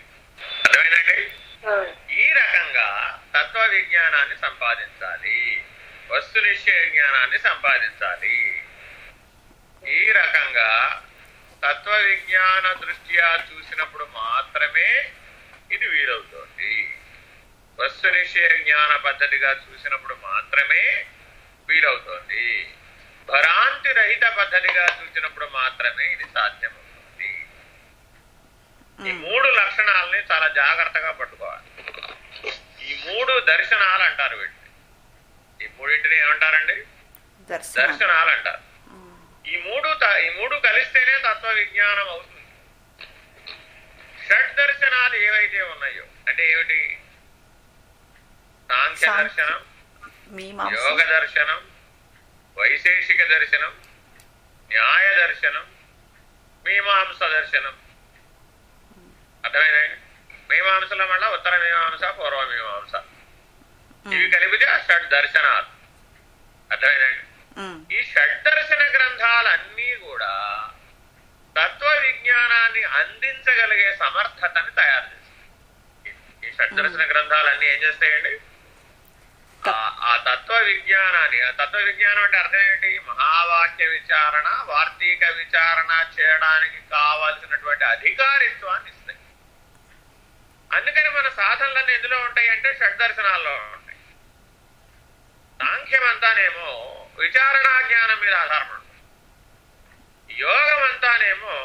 అర్థమైందండి? ఆ, ఈ రకంగా తత్వ విజ్ఞానాన్ని సంపాదించాలి. వస్తు నిశ్చయ జ్ఞానాన్ని సంపాదించాలి. ఈ రకంగా తత్వ విజ్ఞాన దృష్ట్యా చూసినప్పుడు మాత్రమే ఇది వీలవుతోంది. వస్తు నిశ్చయ జ్ఞాన పద్ధతిగా చూసినప్పుడు మాత్రమే వీలవుతోంది. భ్రాంతి రహిత పద్ధతిగా చూసినప్పుడు మాత్రమే ఇది సాధ్యమవుతుంది. ఈ. మూడు లక్షణాలని చాలా జాగ్రత్తగా పట్టుకోవాలి. ఈ మూడు దర్శనాలు అంటారు వీటిని. ఈ మూడింటిని ఏమంటారండి? దర్శనం దర్శనాలు అంటారు. ఈ మూడు ఈ మూడు కలిస్తేనే తత్వ విజ్ఞానం అవుతుంది. షడ్ దర్శనాలు ఏవైతే ఉన్నాయో అంటే ఏమిటి? సాంఖ్య. దర్శనం యోగ దర్శనం వైశేషిక దర్శనం న్యాయ దర్శనం మీమాంస దర్శనం. అర్థమైందండి? మీమాంసల వల్ల ఉత్తర మీమాంస పూర్వ మీమాంస. ఇవి. కలిపితే ఆ షడ్ దర్శనాలు. అర్థమైందండి? ఉమ్. ఈ షడ్దర్శన గ్రంథాలన్నీ కూడా తత్వ విజ్ఞానాన్ని అందించగలిగే సమర్థతని తయారు చేస్తాయి. ఈ షడ్దర్శన గ్రంథాలన్నీ ఏం చేస్తాయండి? ఆ- తత్వ విజ్ఞానాన్ని ఆ తత్వ విజ్ఞానం అంటే అర్థం ఏంటి? మహావాక్య విచారణ వార్తీక విచారణ చేయడానికి కావాల్సినటువంటి అధికారిత్వాన్ని ఇస్తాయి. అందుకని మన సాధనలన్నీ ఎందులో ఉంటాయి అంటే షడ్దర్శనాల్లో ఉంటాయి. సాంఖ్యం అంతానేమో విచారణా జ్ఞానం మీద ఆధారపడుతుంది యోగం అంతానేమో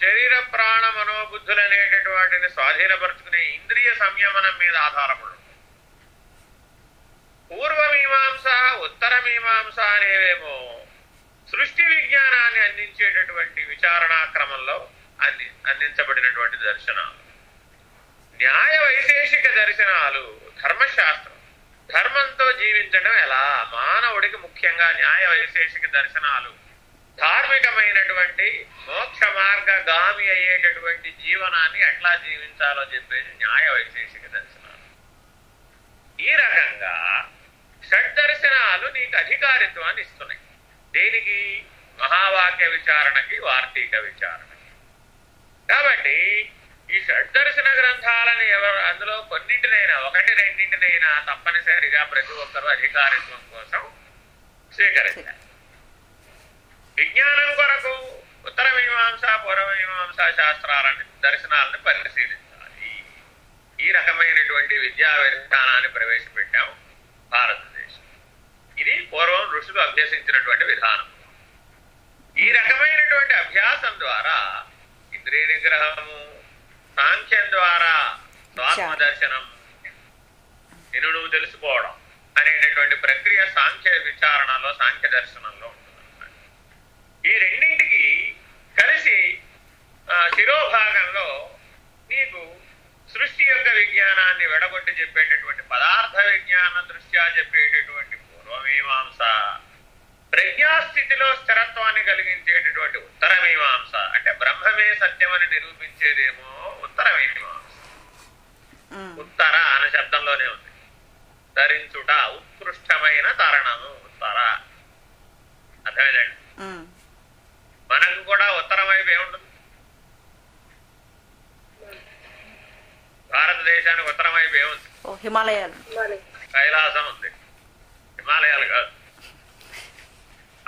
శరీర ప్రాణ మనోబుద్ధులు అనేటటువంటిని స్వాధీనపరుచుకునే ఇంద్రియ సంయమనం మీద ఆధారపడి పూర్వమీమాంస ఉత్తర మీమాంస అనేవేమో సృష్టి విజ్ఞానాన్ని అందించేటటువంటి విచారణా క్రమంలో అంది అందించబడినటువంటి దర్శనాలు. న్యాయ వైశేషిక దర్శనాలు ధర్మశాస్త్రం. ధర్మంతో జీవించడం ఎలా? మానవుడికి ముఖ్యంగా న్యాయ వైశేషిక దర్శనాలు ధార్మికమైనటువంటి మోక్ష మార్గగామి అయ్యేటటువంటి జీవనాన్ని ఎట్లా జీవించాలో చెప్పేసి న్యాయ వైశేషిక దర్శనాలు. ఈ రకంగా షడ్దర్శనాలు నీకు అధికారిత్వాన్ని ఇస్తున్నాయి. దేనికి? మహావాక్య విచారణకి వార్తీక విచారణకి. కాబట్టి ఈ షడ్దర్శన గ్రంథాలని ఎవరు అందులో కొన్నింటినైనా ఒకటి రెండింటినైనా తప్పనిసరిగా ప్రతి ఒక్కరూ అధికారిత్వం కోసం స్వీకరించాలి. విజ్ఞానం కొరకు ఉత్తర మీమాంస పూర్వమీమాంస శాస్త్రాలని దర్శనాలను పరిశీలించాలి. ఈ రకమైనటువంటి విద్యా విధానాన్ని ప్రవేశపెట్టి భారతదేశం ఇది పూర్వం ఋషులు అభ్యసించినటువంటి విధానం. ఈ రకమైనటువంటి అభ్యాసం ద్వారా ఇంద్రియ నిగ్రహము సాంఖ్యం ద్వారా స్వాత్మ దర్శనం నేను నువ్వు తెలుసుకోవడం అనేటటువంటి ప్రక్రియ సాంఖ్య విచారణలో సాంఖ్య దర్శనంలో ఉంటుందన్నమాట. ఈ రెండింటికి కలిసి శిరోభాగంలో నీకు సృష్టి యొక్క విజ్ఞానాన్ని విడగొట్టి చెప్పేటటువంటి పదార్థ విజ్ఞాన దృష్ట్యా చెప్పేటటువంటి పూర్వమీమాంస ప్రజ్ఞాస్థితిలో స్థిరత్వాన్ని కలిగించేటటువంటి ఉత్తర మీమాంస అంటే బ్రహ్మమే సత్యమని నిరూపించేదేమో ఉత్తర మీమాంస ఉమ్, ఉత్తర అనే శబ్దంలోనే ఉంది. ధరించుట ఉత్కృష్టమైన తరణము ఉత్తర. అర్థమైందండి? ఉమ్, మనకు కూడా ఉత్తరం వైపు ఏముంటుంది భారతదేశానికి ఉత్తరం వైపు ఏముంది? ఓ హిమాలయాలు. మరి కైలాసం ఉంది. హిమాలయాలు కాదు.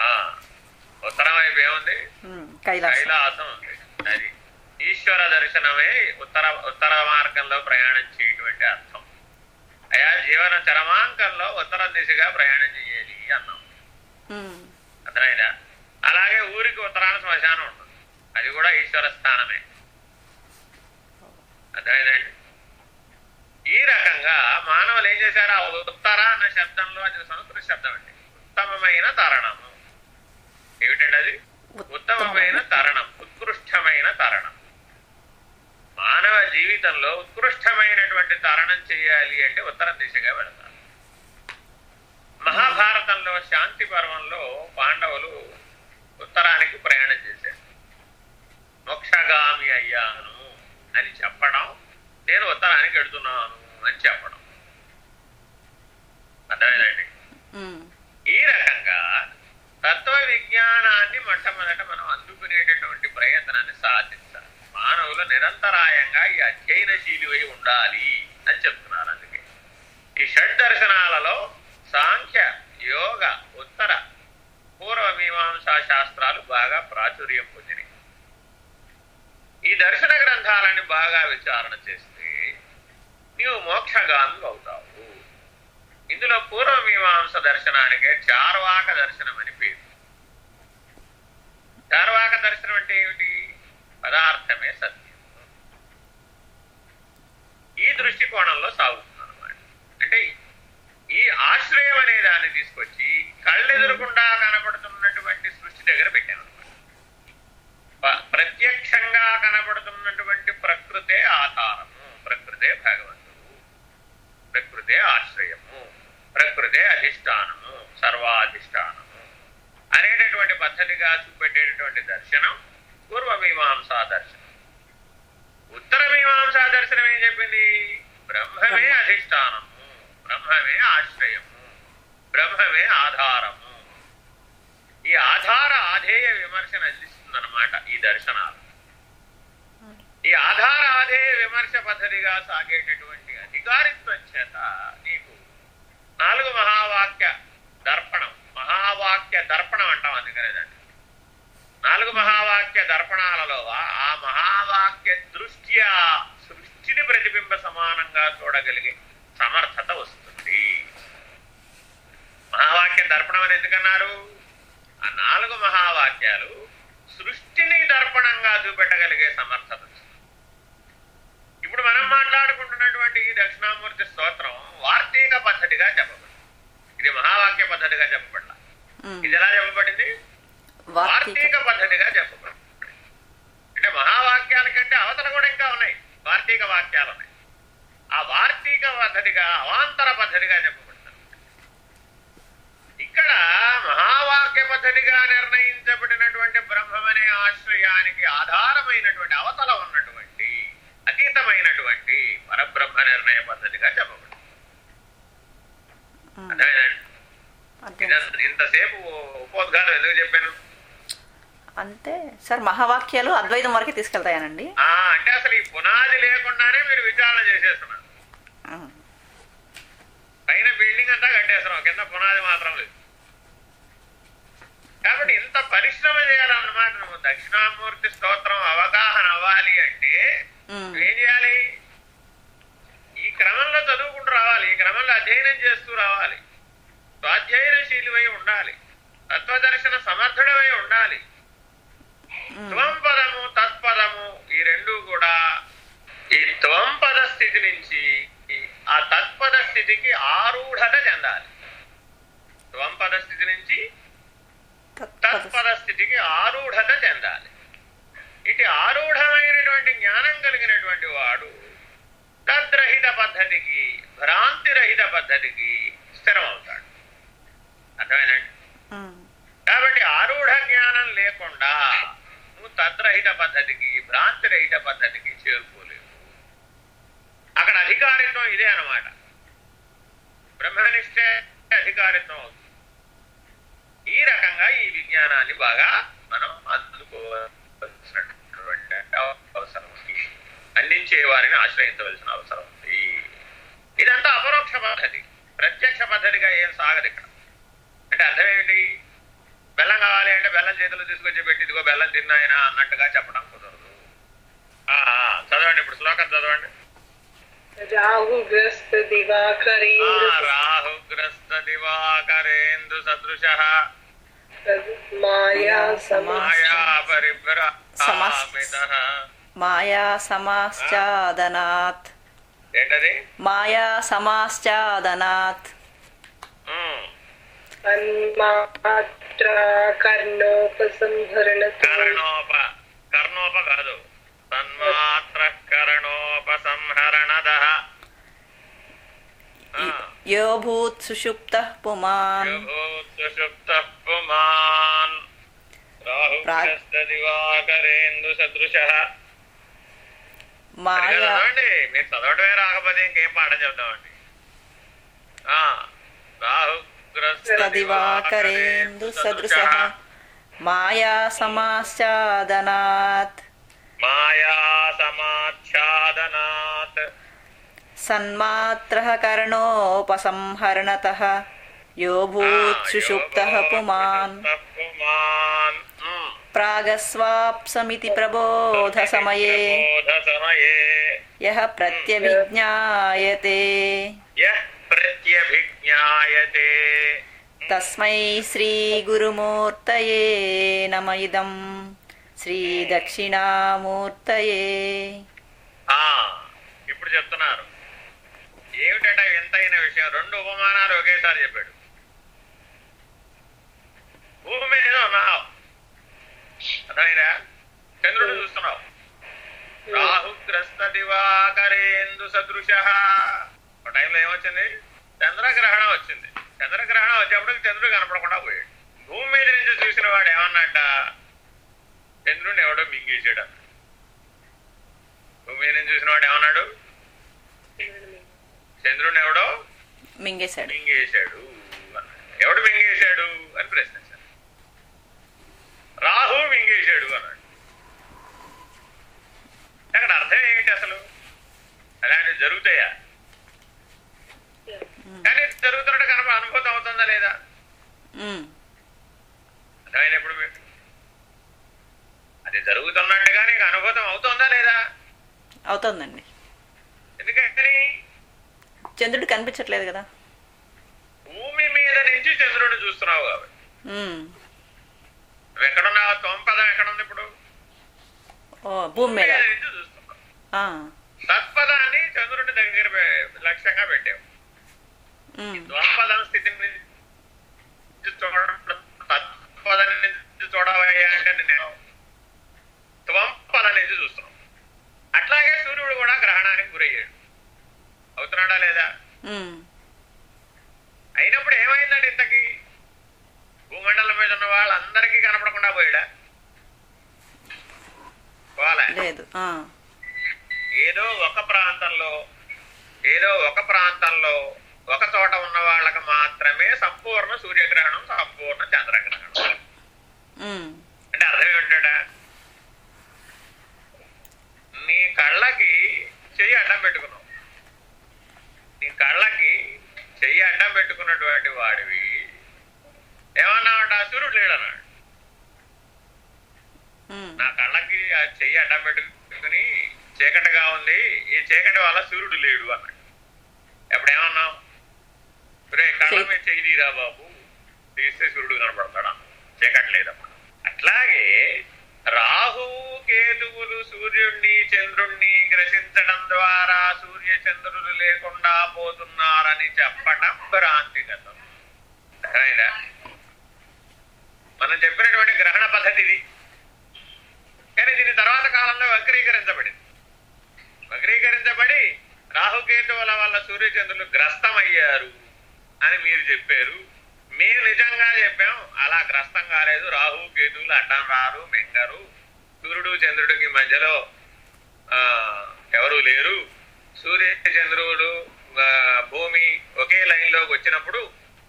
ఆ, ఉత్తరం వైపు ఏముంది? కైలాసం. ఉంది. అది ఈశ్వర దర్శనమే ఉత్తర ఉత్తర మార్గంలో ప్రయాణం చేయటువంటి అర్థం. అయా జీవన చరమాంకంలో ఉత్తర దిశగా ప్రయాణం చేయాలి అన్నాం. ఉమ్, అర్థమైందా? అలాగే ఊరికి ఉత్తరాన శ్మశానం ఉంటుంది. అది కూడా ఈశ్వర స్థానమే. అర్థమైందండి ఈ రకంగా మానవులు ఏం చేశారు? ఆ ఉత్తర అన్న శబ్దంలో అది సంస్కృత శబ్దం అండి. ఉత్తమమైన తరణము. ఏమిటండి అది? ఉత్తమమైన తరణం. ఉత్కృష్టమైన తరణం. మానవ జీవితంలో ఉత్కృష్టమైనటువంటి తరణం చేయాలి అంటే ఉత్తర దిశగా వెళతారు. మహాభారతంలో శాంతి పర్వంలో పాండవులు ఉత్తరానికి ప్రయాణం చేశారు. మోక్షగామి అయ్యాను అని చెప్పడం వెడుతున్నాను అని చెప్పడం. అర్థమైందండి? ఈ రకంగా తత్వ విజ్ఞానాన్ని మొట్టమొదట మనం అందుకునేటటువంటి ప్రయత్నాన్ని సాధించాలి. మానవులు నిరంతరాయంగా ఈ అధ్యయనశీలివై ఉండాలి అని చెప్తున్నారు అందుకే. ఈ షడ్ దర్శనాలలో సాంఖ్య యోగ ఉత్తర పూర్వ మీమాంసా శాస్త్రాలు బాగా ప్రాచుర్యం పొందినాయి ఈ దర్శన గ్రంథాలని బాగా విచారణ చేస్తే నీవు మోక్షగామి అవుతావు ఇందులో పూర్వమీమాంస దర్శనానికే చార్వాక దర్శనం అని పేరు. చార్వాక దర్శనం అంటే ఏమిటి? పదార్థమే సత్యం. ఈ దృష్టికోణంలో సాగుతుంది అనమాట అంటే ఈ ఆశ్రయం అనే దాన్ని తీసుకొచ్చి కళ్ళెదురకుండా కనబడుతున్నటువంటి సృష్టి దగ్గర పెట్టాను ప్రత్యక్షంగా కనబడుతున్నటువంటి ప్రకృతే ఆధారము ప్రకృతే భగవంతుడు ప్రకృతే ఆశ్రయము ప్రకృతే అధిష్టానము సర్వాధిష్టానము అనేటటువంటి పద్ధతిగా చూపెట్టేటటువంటి దర్శనం పూర్వమీమాంసా దర్శనం. ఉత్తర మీమాంసా దర్శనం ఏం చెప్పింది? బ్రహ్మమే అధిష్టానము బ్రహ్మమే ఆశ్రయము బ్రహ్మమే ఆధారము. ఈ ఆధార ఆధేయ విమర్శను అందిస్తుందన్నమాట ఈ దర్శనాలు. ఈ ఆధార ఆధేయ విమర్శ పద్ధతిగా సాగేటటువంటి అధికారిత్వం చేత నీకు నాలుగు మహావాక్య దర్పణం. మహావాక్య దర్పణం అంటాం అందుకనే దాన్ని నాలుగు మహావాక్య దర్పణాలలో ఆ- మహావాక్య దృష్ట్యా సృష్టిని ప్రతిబింబ సమానంగా చూడగలిగే సమర్థత వస్తుంది. మహావాక్య దర్పణం అని ఎందుకన్నారు? ఆ నాలుగు మహావాక్యాలు సృష్టిని దర్పణంగా చూపెట్టగలిగే సమర్థత ఇప్పుడు మనం మాట్లాడుకుంటున్నటువంటి ఈ దక్షిణామూర్తి స్తోత్రం వార్తీక పద్ధతిగా చెప్పబడింది ఇది మహావాక్య పద్ధతిగా చెప్పబడాల. ఇది ఎలా చెప్పబడింది? వార్తీక పద్ధతిగా చెప్పబడింది. అంటే మహావాక్యాల కంటే అవతల కూడా ఇంకా ఉన్నాయి. వార్తీక వాక్యాలు ఉన్నాయి. ఆ వార్తీక పద్ధతిగా అవాంతర పద్ధతిగా చెప్పబడుతుంది. ఇక్కడ మహావాక్య పద్ధతిగా నిర్ణయించబడినటువంటి బ్రహ్మమనే ఆశ్రయానికి ఆధారమైనటువంటి అవతల ఉన్నటువంటి అతీతమైనటువంటి పరబ్రహ్మ నిర్ణయ పద్ధతిగా చెప్పబడింది ఉమ్. అర్థమైందండి అంతే ఇదంత- ఇంతసేపు ఉపోద్ఘాతం ఎందుకు చెప్పాను? అంటే సార్ మహావాక్యాలు అద్వైతం వరకే తీసుకెళ్తాయనండి. అంటే అసలు ఈ పునాది లేకుండానే మీరు విచారణ చేసేస్తున్నారు. పైన బిల్డింగ్ అంతా కట్టేస్తున్నాం కింద పునాది మాత్రం లేదు. కాబట్టి ఇంత పరిశ్రమ చేయాలన్నమాట నువ్వు దక్షిణామూర్తి స్తోత్రం అవగాహన అవ్వాలి అంటే. ఏం చేయాలి? క్రమంలో చదువుకుంటూ రావాలి. క్రమంలో అధ్యయనం చేస్తూ రావాలి. స్వాధ్యయనశీలివై ఉండాలి. తత్వదర్శన సమర్థుడవై ఉండాలి. త్వం పదము తత్పదము ఈ రెండు కూడా ఈ త్వం పద స్థితి నుంచి ఆ తత్పద స్థితికి ఆరూఢత చెందాలి. త్వం పద స్థితి నుంచి తత్పద స్థితికి ఆరూఢత చెందాలి. ఇటు ఆరూఢమైనటువంటి జ్ఞానం కలిగినటువంటి వాడు తద్రహిత పద్ధతికి భ్రాంతిరహిత పద్ధతికి స్థిరమవుతాడు. అర్థమేనండి ఉమ్. కాబట్టి ఆరూఢ జ్ఞానం లేకుండా నువ్వు తద్రహిత పద్ధతికి భ్రాంతిరహిత పద్ధతికి చేరుకోలేవు. అక్కడ అధికారిత్వం ఇదే అన్నమాట. బ్రహ్మనిష్టే అధికారిత్వం అవుతుంది. ఈ రకంగా ఈ విజ్ఞానాన్ని బాగా మనం ఉంది అందించే వారిని ఆశ్రయించవలసిన అవసరం ఉంది. ఇదంతా అపరోక్ష పద్ధతి ప్రత్యక్ష పద్ధతిగా ఏం సాగదు ఇక్కడ. అంటే అర్థం ఏమిటి బెల్లం కావాలి అంటే బెల్లం చేతిలో తీసుకొచ్చి పెట్టి ఇదిగో బెల్లం తిన్నాయన అన్నట్టుగా చెప్పడం కుదరదు. చదవండి ఇప్పుడు శ్లోకం చదవండి. రాహుగ్రస్త దివాకరేందు సదృశ. మాయా పరిభ్రమిత మాయా సమాశ్చాదనాత్ ఏంటది? మాయా సమాశ్చాదనాత్ కర్ణోప కర్ణోప కాదు. తన్మాత్ర కరణోపసంహరణద యో భూత్ సుషుప్త పుమాన్. సుషుప్త పుమాన్. రాహుగ్రస్త దివాకరేందు సదృశ. మాయా. మీరు చదవడమే రాకపోతే ఇంకేం పాఠం చెప్తామండి? ఆ, రాహుగ్రస్త దివాకరేందు సదృశ. మాయా సమాశ్చాదనాత్. మాయా సమాచ్ఛాదనాత్ సన్మాత్ర కర్ణోపసంహరణత. యో భూత్ సుషుప్త పుమాన్. ప్రాగస్వాప్సమితి ప్రబోధ సమయే ప్రబోధ సమయే యః ప్రత్యభిజ్ఞాయతే యః ప్రత్యభిజ్ఞాయతే తస్మై శ్రీ గురుమూర్తయే నమ ఇదం శ్రీ దక్షిణామూర్తయే ఆ ఇప్పుడు చెప్తున్నారు. ఏమిటట వింతైన విషయం. రెండు ఉపమానాలు ఒకేసారి చెప్పాడు. భూమి మీద ఉన్నావు. అర్థమైనా చంద్రుడు చూస్తున్నావు. రాహుగ్రస్త దివాకరేందు సదృశ. టైంలో ఏమొచ్చింది? చంద్రగ్రహణం వచ్చింది. చంద్రగ్రహణం వచ్చేప్పటికి చంద్రుడు కనపడకుండా పోయాడు. భూమి మీద నుంచి చూసిన వాడు ఏమన్నట్ట చంద్రుడిని ఎవడో మింగేసాడు. భూమి మీద నుంచి చూసిన వాడు ఏమన్నాడు? చంద్రుడిని ఎవడో మింగేశాడు. మింగేశాడు అన్నాడు. ఎవడు మింగేశాడు అని ప్రశ్నించాడు. రాహు మింగేశాడు అన్నాడు. అక్కడ అర్థం ఏమిటి అసలు? అలాంటివి జరుగుతాయా? కానీ జరుగుతున్నట్టు కనుక అనుభూతం అవుతుందా లేదా? అర్థమైనప్పుడు అది జరుగుతున్నట్టుగా నీకు అనుభూతం అవుతుందా లేదా? అవుతుందండి. ఎందుకని? చంద్రుడు కనిపించట్లేదు కదా. భూమి మీద నుంచి చంద్రుడిని చూస్తున్నావు కాబట్టి. ఎక్కడున్నావు? తొంపదం ఎక్కడుంది ఇప్పుడు? భూమి మీద. తత్పదాన్ని చంద్రుడి దగ్గర లక్ష్యంగా పెట్టావు. ఉమ్. త్వపదం స్థితిని చూడడం తత్పదం నుంచి చూడవయ్యా అంటే నేను త్వంపదం నుంచి చూస్తున్నాం. అట్లాగే సూర్యుడు కూడా గ్రహణానికి గురయ్యాడు. అవుతున్నాడా లేదా. అయినప్పుడు ఏమైందండి ఇంతకి? భూమండలం మీద ఉన్న వాళ్ళందరికీ కనపడకుండా పోయాడా? పోలే లేదు. ఆ. ఏదో ఒక ప్రాంతంలో ఏదో ఒక ప్రాంతంలో ఒక చోట ఉన్న వాళ్ళకి మాత్రమే సంపూర్ణ సూర్యగ్రహణం సంపూర్ణ చంద్రగ్రహణం. అంటే అర్థం ఏమిటాడా నీ కళ్ళకి చెయ్యి అడ్డం పెట్టుకున్నావు. నీ కళ్ళకి చెయ్యి అడ్డం పెట్టుకున్నటువంటి వాడివి ఏమన్నావంట సూర్యుడు లేడన్నాడు. నా కళ్ళకి ఆ చెయ్యి అడ్డం పెట్టుకుని చీకటిగా ఉంది. ఈ చీకటి వల్ల సూర్యుడు లేడు అన్నాడు. ఎప్పుడు ఏమన్నావు? రే కళ్ళ మీద చెయ్యి తీరా బాబు. తీస్తే సూర్యుడు కనపడతాడా? చీకటి లేదప్పుడు. అట్లాగే రాహువు కేతువులు సూర్యుణ్ణి చంద్రుణ్ణి గ్రసించడం ద్వారా సూర్య చంద్రులు లేకుండా పోతున్నారని చెప్పడం భ్రాంతిగతం అర్థమైందా? మనం చెప్పినటువంటి గ్రహణ పద్ధతి ఇది కానీ దీని తర్వాత కాలంలో వక్రీకరించబడింది. వక్రీకరించబడి రాహుకేతువుల వల్ల సూర్యచంద్రులు గ్రస్తమయ్యారు అని మీరు చెప్పారు. మేము నిజంగా చెప్పాం అలా గ్రస్తం కాలేదు. రాహు కేతువులు అడ్డం రారు మెంగరు. సూర్యుడు చంద్రుడికి మధ్యలో ఎవరూ ఎవరు లేరు. సూర్య చంద్రుడు భూమి ఒకే లైన్లోకి వచ్చినప్పుడు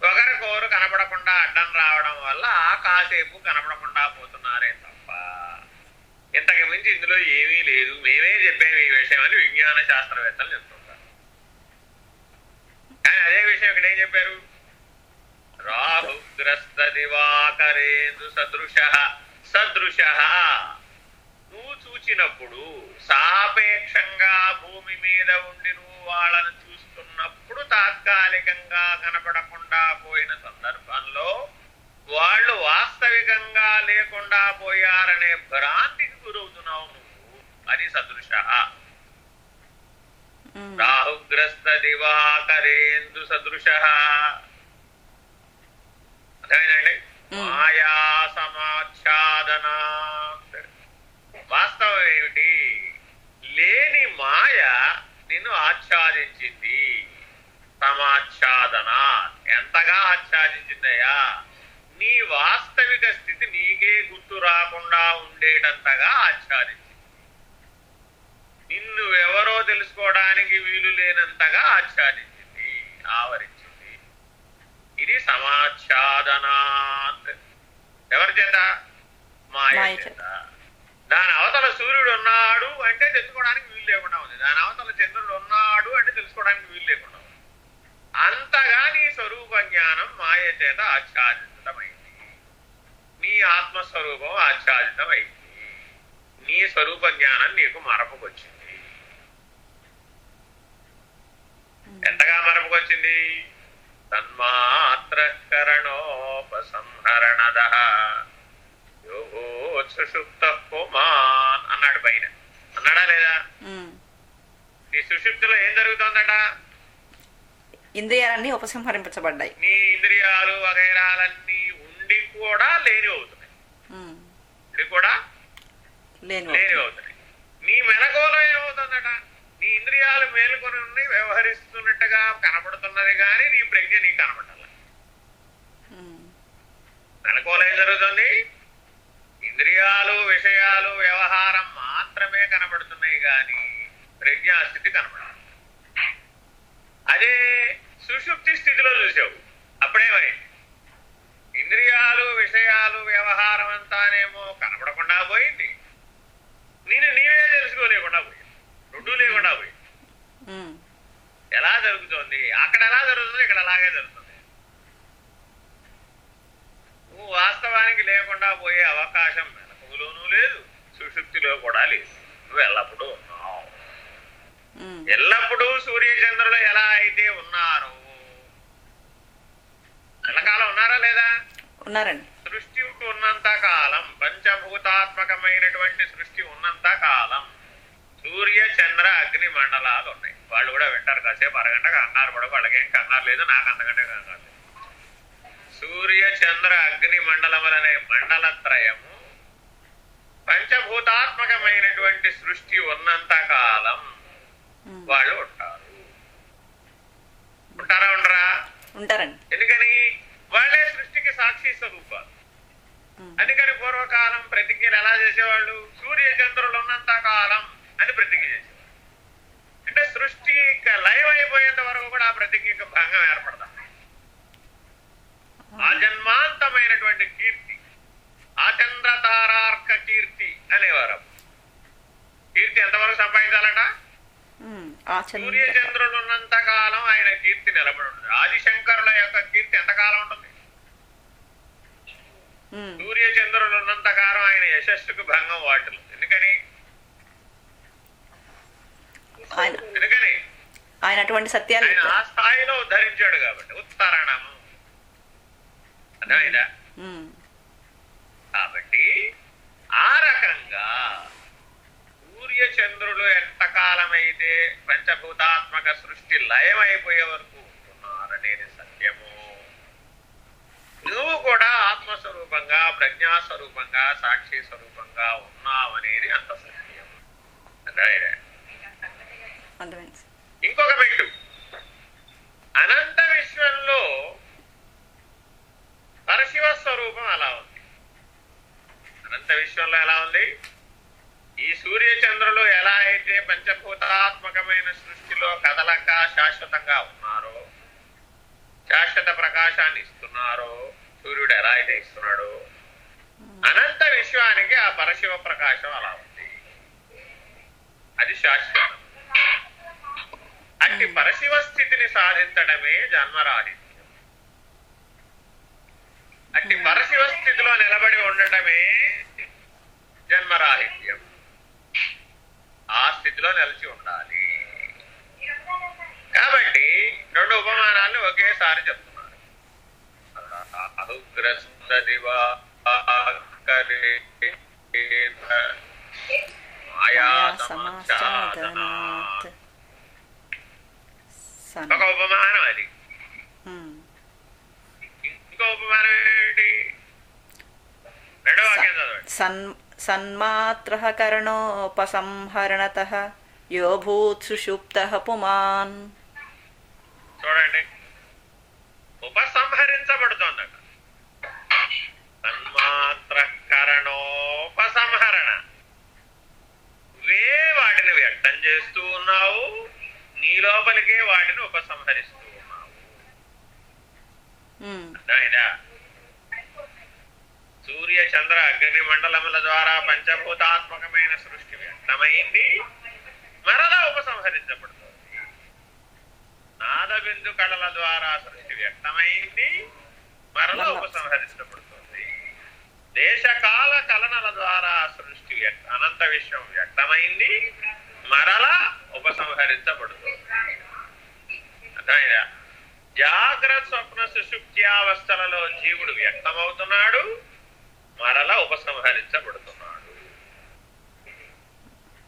ఒకరికొకరు కనపడకుండా అడ్డం రావడం వల్ల కాసేపు కనపడకుండా పోతున్నారే తప్ప. ఇంతకు మించి ఇందులో ఏమీ లేదు. మేమే చెప్పాము ఈ విషయం అని విజ్ఞాన శాస్త్రవేత్తలు చెప్తుంటారు. కానీ అదే విషయం ఇక్కడ ఏం చెప్పారు? రాహుగ్రస్త దివాకరేందు సదృశ. సదృశ. నువ్వు చూచినప్పుడు సాపేక్షంగా భూమి మీద ఉండి నువ్వు వాళ్ళను చూస్తున్నప్పుడు తాత్కాలికంగా కనపడకుండా పోయిన సందర్భంలో వాళ్ళు వాస్తవికంగా లేకుండా పోయారనే భ్రాంతికి గురవుతున్నావు నువ్వు. అది సదృశ. రాహుగ్రస్త దివాకరేందు సదృశ. అర్థమైందండి. మాయా సమాచ్ఛాదనాత్ వాస్తవం ఏమిటి? లేని మాయ నిన్ను ఆచ్ఛాదించింది. సమాచ్ఛాదన. ఎంతగా ఆచ్ఛాదించిందయ్యా. నీ వాస్తవిక స్థితి నీకే గుర్తు రాకుండా ఉండేటంతగా ఆచ్ఛాదించింది. నిన్ను ఎవరో తెలుసుకోవడానికి వీలు లేనంతగా ఆచ్ఛాదించింది. ఆవరించింది. ఇది సమాచ్ఛాదనాత్ ఎవరి చేత? మాయ చేత. దాని అవతల సూర్యుడు ఉన్నాడు అంటే తెలుసుకోవడానికి వీలు లేకుండా ఉంది. దాని అవతల చంద్రుడు ఉన్నాడు అంటే తెలుసుకోవడానికి వీలు లేకుండా ఉంది. అంతగా నీ స్వరూప జ్ఞానం మాయ చేత ఆచ్ఛాదితమైంది. నీ ఆత్మస్వరూపం ఆచ్ఛాదితమైంది. నీ స్వరూప జ్ఞానం నీకు మరపుకొచ్చింది. ఎంతగా మరపుకొచ్చింది? తన్మాత్రకరణోపసంహరణద యోగోత్సుషుప్త పుమాన్ అన్నాడు పైన. అన్నాడా లేదా. నీ సుషుప్తిలో ఏం జరుగుతోందట? ఇంద్రియాలన్నీ ఉపసంహరింపబడ్డాయి నీ ఇంద్రియాలు వగైరాలన్నీ ఉండి కూడా లేని అవుతున్నాయి. ఉండి కూడా లేని అవుతున్నాయి నీ మెలకువలో ఏమవుతుందట? నీ ఇంద్రియాలు మేలుకొని ఉండి వ్యవహరిస్తున్నట్టుగా కనపడుతున్నది కానీ నీ ప్రజ్ఞ నీకు కనపడాలి ఉమ్. మెలకువలో ఏం జరుగుతుంది? ఇంద్రియాలు విషయాలు వ్యవహారం మాత్రమే కనబడుతున్నాయి కానీ ప్రజ్ఞాస్థితి కనబడాలి అదే సుషుప్తి స్థితిలో చూసావు. అప్పుడేమైంది ఇంద్రియాలు విషయాలు వ్యవహారం అంతానేమో కనబడకుండా పోయింది. నేను నీవే తెలుసుకోలేకుండా పోయింది. రెండు లేకుండా పోయింది. ఎలా జరుగుతోంది? అక్కడ ఎలా జరుగుతుంది? ఇక్కడ అలాగే జరుగుతుంది. వాస్తవానికి లేకుండా పోయే అవకాశం మెలకువలోనూ లేదు సుషుప్తిలో కూడా లేదు. నువ్వు ఎల్లప్పుడూ ఉన్నావు. ఎల్లప్పుడూ సూర్యచంద్రులు ఎలా అయితే ఉన్నారో ఉన్నారండి. సృష్టి ఉన్నంత కాలం పంచభూతాత్మకమైనటువంటి సృష్టి ఉన్నంత కాలం సూర్య చంద్ర అగ్ని మండలాలు ఉన్నాయి. వాళ్ళు కూడా వింటారు కాసేపు అరగంట కంగారు పడకు వాళ్ళకేం కంగారు లేదు నాకు అంతకంటే కంగారు లేదు. సూర్య చంద్ర అగ్ని మండలములనే మండలత్రయము పంచభూతాత్మకమైనటువంటి సృష్టి ఉన్నంత కాలం. వాళ్ళు ఉంటారు. ఉంటారా ఉండరా? ఉంటారండి. ఎందుకని? వాళ్ళే సృష్టికి సాక్షి స్వరూపాలు. అందుకని పూర్వకాలం ప్రతిజ్ఞలు ఎలా చేసేవాళ్ళు? సూర్య చంద్రులు ఉన్నంత కాలం అని ప్రతిజ్ఞ చేసేవాళ్ళు. అంటే సృష్టి లయం అయిపోయేంత వరకు కూడా ఆ ప్రతిజ్ఞకు భంగం ఏర్పడతాం ఆ జన్మాంతమైనటువంటి కీర్తి ఆ చంద్ర తారార్క కీర్తి అనేవారు. కీర్తి ఎంతవరకు సంపాదించాలట ఉమ్. ఆ సూర్య చంద్ర చంద్రులు ఉన్నంత కాలం ఆయన కీర్తి నిలబడి ఉంటుంది ఆదిశంకరుల యొక్క కీర్తి ఎంతకాలం ఉంటుంది ఉమ్. సూర్య చంద్రులు ఉన్నంత కాలం ఆయన యశస్సుకు భంగం వాటిల్ ఎందుకని ఆయన ఎందుకని ఆయన అటువంటి సత్యాలు ఆ. స్థాయిలో ఉద్ధరించాడు కాబట్టి ఉత్తరణము అర్థమైందా. కాబట్టి ఆ రకంగా సూర్య చంద్రులు ఎంతకాలమైతే పంచభూతాత్మక సృష్టి లయమైపోయే వరకు ఉంటున్నారనేది సత్యము. నువ్వు కూడా ఆత్మస్వరూపంగా ప్రజ్ఞాస్వరూపంగా సాక్షి స్వరూపంగా ఉన్నావనేది అంత సత్యం. ఇంకొక పెట్టు అనంత విశ్వంలో పరశివ స్వరూపం అలా ఉంది. అనంత విశ్వంలో ఎలా ఉంది? ఈ సూర్యచంద్రులు ఎలా అయితే పంచభూతాత్మకమైన సృష్టిలో కదలక శాశ్వతంగా ఉన్నారో శాశ్వత ప్రకాశాన్ని ఇస్తున్నారో సూర్యుడు ఎలా అయితే ఇస్తున్నాడో అనంత విశ్వానికి ఆ పరశివ ప్రకాశం అలా ఉంది. అది శాశ్వతం. అట్టి పరశివ స్థితిని సాధించడమే జన్మరాహిత్యం. అట్టి పరశివ స్థితిలో నిలబడి ఉండటమే జన్మరాహిత్యం. ఆ స్థితిలో నిలిచి ఉండాలి. కాబట్టి రెండు ఉపమానాలను ఒకేసారి చెప్తున్నారు సమాచాదనాత్ సన్. ఒక ఉపమానం అది. ఇంకో ఉపమానం ఏంటి రెండో వాక్యం చదవండి. సన్ సన్మాత్ర కరణోపసంహరణత యో భూత్ సుషుప్త పుమాన్. చూడండి. ఉపసంహరించబడుతోందట తన్మాత్ర కరణోపసంహరణ. నువ్వే వాటిని వ్యక్తం చేస్తూ ఉన్నావు నీ లోపలికే వాటిని ఉపసంహరిస్తూ. అర్థమైందా? సూర్య చంద్ర అగ్ని మండలముల ద్వారా పంచభూతాత్మకమైన సృష్టి వ్యక్తమైంది. మరలా ఉపసంహరించబడుతుంది. నాదబిందు కళల ద్వారా సృష్టి వ్యక్తమైంది. మరలా. ఉపసంహరించబడుతుంది. దేశకాల కలనల ద్వారా సృష్టి వ్యక్త అనంత విశ్వం వ్యక్తమైంది. మరలా ఉపసంహరించబడుతుంది. అర్థమైందా? జాగ్రత్త స్వప్న సుషుప్త్యావస్థలలో జీవుడు వ్యక్తమవుతున్నాడు మరలా ఉపసంహరించబడుతున్నాడు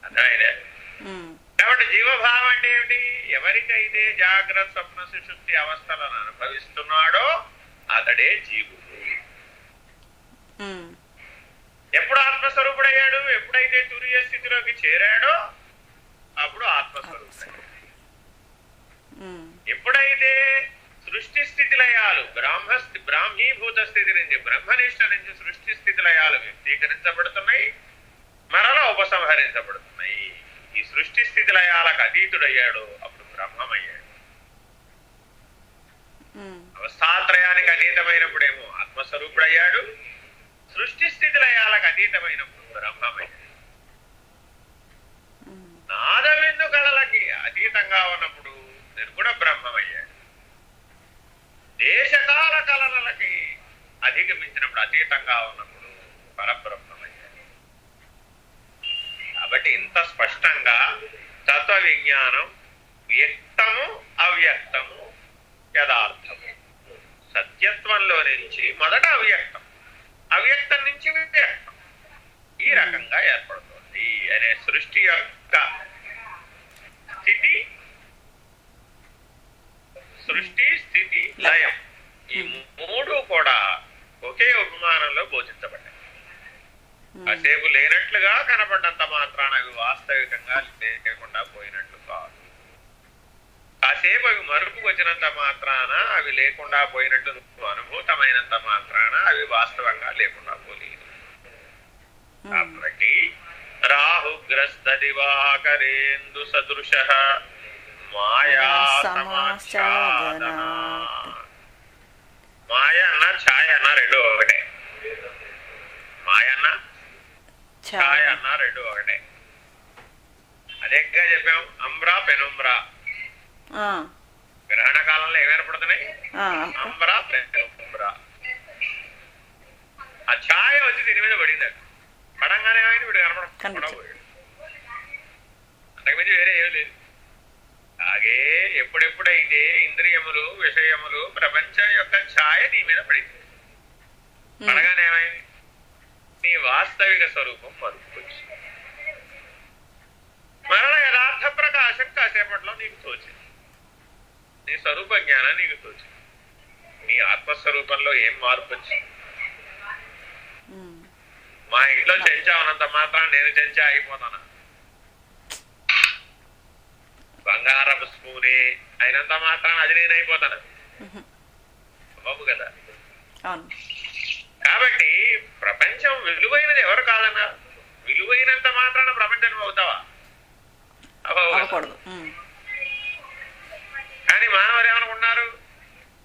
అర్థమైందా ఉమ్. కాబట్టి జీవభావం అంటే ఏమిటి ఎవరికైతే జాగ్రత్త స్వప్న సుషుప్తి అవస్థలను అనుభవిస్తున్నాడో అతడే జీవుడు. ఎప్పుడు ఆత్మస్వరూపుడయ్యాడు ఎప్పుడైతే తురియ స్థితిలోకి చేరాడో అప్పుడు ఆత్మస్వరూపుడయ్యాడు. ఎప్పుడైతే సృష్టి స్థితి లయాలు బ్రాహ్మ బ్రాహ్మీభూత స్థితి నుంచి బ్రహ్మనిష్ట నుంచి సృష్టి స్థితి లయాలు వ్యక్తీకరించబడుతున్నాయి. మరలా ఉపసంహరించబడుతున్నాయి. ఈ సృష్టి స్థితి లయాలకు అతీతుడయ్యాడు. అప్పుడు బ్రహ్మమయ్యాడు. అవస్థాత్రయానికి అతీతమైనప్పుడేమో ఆత్మస్వరూపుడయ్యాడు. సృష్టి స్థితి లయాలకు అతీతమైనప్పుడు బ్రహ్మమయ్యాడు. నాదవిందు కళలకి అతీతంగా ఉన్నప్పుడు నిర్గుణ బ్రహ్మమయ్యాడు దేశకాల కలనలకి అధిగమించినప్పుడు అతీతంగా ఉన్నప్పుడు పరబ్రహ్మమయ్యాడు కాబట్టి ఇంత స్పష్టంగా తత్వ విజ్ఞానం వ్యక్తము అవ్యక్తము యథార్థము. సత్యత్వంలో నుంచి మొదట అవ్యక్తం అవ్యక్తం నుంచి వ్యక్తం. ఈ రకంగా ఏర్పడుతుంది అనే సృష్టి యొక్క స్థితి సృష్టి స్థితి లయం. ఈ మూడు కూడా ఒకే ఉపమానంలో బోధించబడ్డాయి. కాసేపు లేనట్లుగా కనపడ్డంత మాత్రాన అవి వాస్తవికంగా లేకుండా పోయినట్లు కాదు. కాసేపు అవి మరుపుకు వచ్చినంత మాత్రాన అవి లేకుండా పోయినట్టు అనుభూతమైనంత మాత్రాన అవి వాస్తవంగా లేకుండా పోలేదు. కాబట్టి రాహుగ్రస్త దివాకరేందు సదృశ మాయా మాయ అన్న ఛాయ అన్న రెండు ఒకటే. మాయ అన్న ఛాయ. అన్న రెండు ఒకటే. అదేగా చెప్పాం అంబ్రా పెనుంబ్రా. ఆ, గ్రహణ కాలంలో ఏమి ఏర్పడుతున్నాయి? ఆ, అంబ్రా పెనుంబ్రా. ఆ ఛాయ వచ్చి దీని మీద పడింది. పడంగానే ఏమైంది? వీడు. పోయాడు. అంతకుమించి వేరే ఏం లేదు. అలాగే ఎప్పుడెప్పుడైతే ఇంద్రియములు విషయములు ప్రపంచం యొక్క ఛాయ నీ మీద పడింది పడగానే ఏమైంది? నీ వాస్తవిక స్వరూపం మరుపుకొచ్చి మరణ యథార్థ ప్రకాశం కాసేపట్లో నీకు తోచింది. నీ స్వరూప జ్ఞానం నీకు తోచింది. నీ ఆత్మస్వరూపంలో ఏం మార్పు వచ్చింది ఉమ్, మా ఇంట్లో చెంచా ఉన్నంత మాత్రం నేను చెంచా అయిపోతానా? బంగారపు స్పూనే. అయినంత మాత్రం అది నేను అయిపోతాను. ఉహు, బాబు కదా. కాబట్టి ప్రపంచం విలువైనది ఎవరు కాదన్నా? విలువైనంత మాత్రాన ప్రపంచం అవుతావా. అవ్వకూడదు. కానీ మానవులు ఏమనుకున్నారు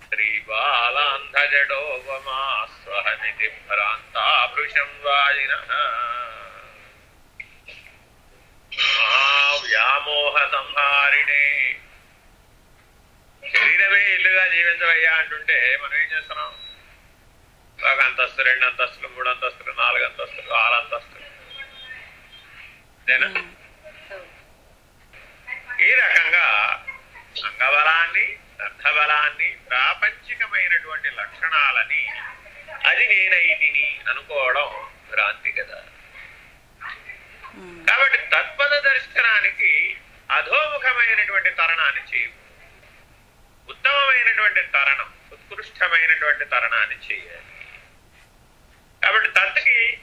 శ్రీబాలాంధజడోపమా స్వహనితి భ్రాంతాభృషం వాజిన వ్యామోహ సంహారిణే శరీరమే ఇల్లుగా జీవించవయ్యా అంటుంటే మనం ఏం చేస్తున్నాం? ఒక అంతస్తు రెండు అంతస్తులు మూడు అంతస్తులు నాలుగు అంతస్తులు ఆరు అంతస్తులు. అంతేనా ఈ రకంగా అంగబలాన్ని అర్థబలాన్ని ప్రాపంచికమైనటువంటి లక్షణాలని అది నేనైతిని అనుకోవడం భ్రాంతి కదా. కాబట్టి తత్పద దర్శనానికి అధోముఖమైనటువంటి తరణాన్ని చేయవు ఉత్తమమైనటువంటి తరణం ఉత్కృష్టమైనటువంటి తరణాన్ని చేయాలి. కాబట్టి తత్కి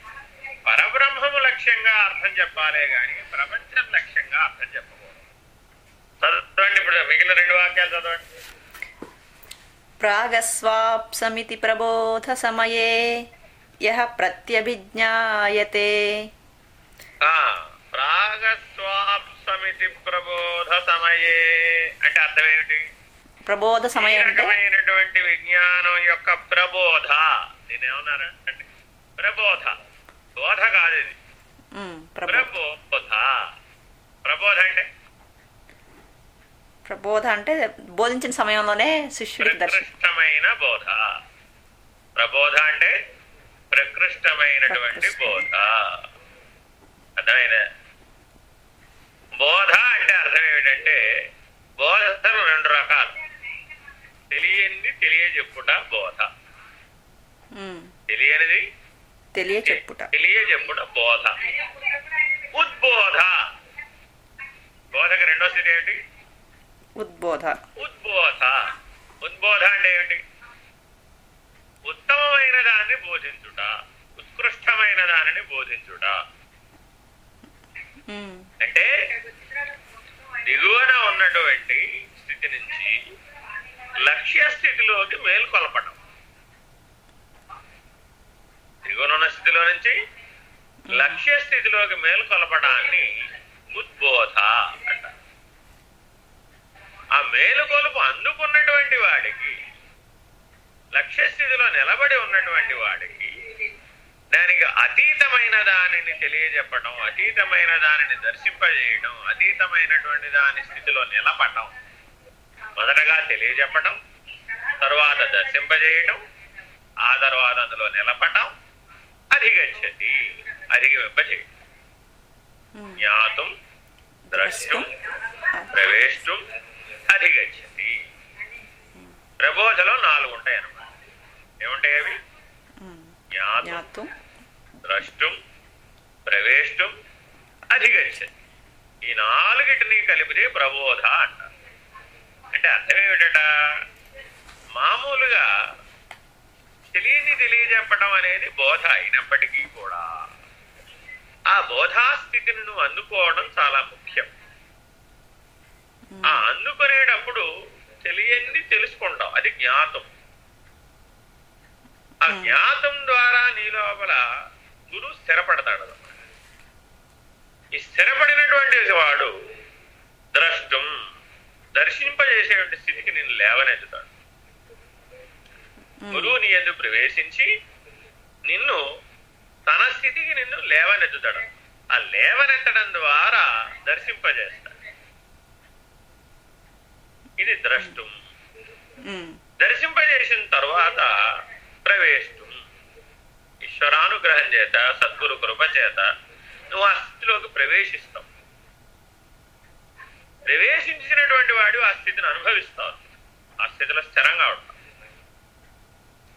పరబ్రహ్మము లక్ష్యంగా అర్థం చెప్పాలే గాని ప్రపంచం లక్ష్యంగా అర్థం చెప్పకూడదు. చదవండి ఇప్పుడు మిగిలిన రెండు వాక్యాలు చదవండి. ప్రాగస్వాప్సమితి ప్రబోధ సమయే యహ ప్రత్యభిజ్ఞాయతే. ప్రాగస్వాప్సమితి ప్రబోధ సమయే అంటే అర్థం ఏమిటి ప్రబోధ ఈ సమయం అంటే? రకమైనటువంటి విజ్ఞానం యొక్క ప్రబోధ. నేనేమన్నారా అంటే ప్రబోధ. బోధ కాదు ఇది. ప్రబోధ. ప్రబోధ అంటే? ప్రబోధ అంటే బోధించిన సమయంలోనే శిష్యుడికి దర్శనం ప్రకృష్టమైన బోధ. ప్రబోధ అంటే ప్రకృష్టమైనటువంటి ప్రకృష్టం. బోధ. అర్థమైందా? బోధ అంటే అర్థం ఏమిటంటే బోధలు రెండు రకాలు. తెలియనిది తెలియజెప్పుట బోధ. తెలియనిది తెలియ చెప్పుట తెలియజెప్పుట బోధ. ఉద్బోధ. బోధకి రెండో స్థితి ఏమిటి? ఉద్బోధ. ఉద్బోధ. ఉద్బోధ అంటే ఏమిటి? ఉత్తమమైన దాన్ని బోధించుట ఉత్కృష్టమైన దానిని బోధించుట. అంటే దిగువన ఉన్నటువంటి స్థితి నుంచి లక్ష్య స్థితిలోకి మేల్కొలపడం దిగువన ఉన్న స్థితిలో నుంచి లక్ష్య స్థితిలోకి మేల్కొలపడాన్ని ఉద్బోధ అంట. ఆ మేలుకొలుపు అందుకున్నటువంటి వాడికి లక్ష్య స్థితిలో నిలబడి ఉన్నటువంటి వాడికి దానికి అతీతమైన దానిని తెలియజెప్పడం అతీతమైన దానిని దర్శింపజేయడం అతీతమైనటువంటి దాని స్థితిలో నిలబడటం మొదటగా తెలియజెప్పడం తరువాత దర్శింపజేయడం ఆ తర్వాత అందులో నిలబడటం అధిగచ్చతి అధిగమింపజేయడం. ఉమ్, జ్ఞాతం ద్రష్టం ప్రవేశం అధిగచ్చతి ప్రబోధలో నాలుగు ఉంటాయి అన్నమాట ఏముంటాయి అవి? జ్ఞాతం ద్రష్టం ప్రవేష్టం అధిగచ్చతి ఈ నాలుగిటిని కలిపితే ప్రబోధ అంటారు. అంటే అర్థం ఏమిటట? మామూలుగా తెలియని తెలియజెప్పడం అనేది బోధ అయినప్పటికీ కూడా ఆ బోధాస్థితిని నువ్వు అందుకోవడం చాలా ముఖ్యం. ఆ అందుకునేటప్పుడు తెలియంది తెలుసుకుంటాం అది జ్ఞాతం. ఆ జ్ఞాతం ద్వారా నీ లోపల గురువు స్థిరపడతాడు. ఈ స్థిరపడినటువంటి వాడు ద్రష్టం. దర్శింపజేసేటువంటి స్థితికి నేను లేవనెత్తుతాడు గురువు నీ ఎందుకు ప్రవేశించి నిన్ను తన స్థితికి నిన్ను లేవనెత్తుతాడు. ఆ లేవనెత్తడం ద్వారా దర్శింపజేస్తాడు. ఇది ద్రష్టం. దర్శింపజేసిన తర్వాత ప్రవేశం. ఈశ్వరానుగ్రహం చేత సద్గురు కృప చేత నువ్వు ఆ స్థితిలోకి ప్రవేశిస్తావు. ప్రవేశించినటువంటి వాడు ఆ స్థితిని అనుభవిస్తావు. ఆ స్థితిలో స్థిరంగా ఉంటావు.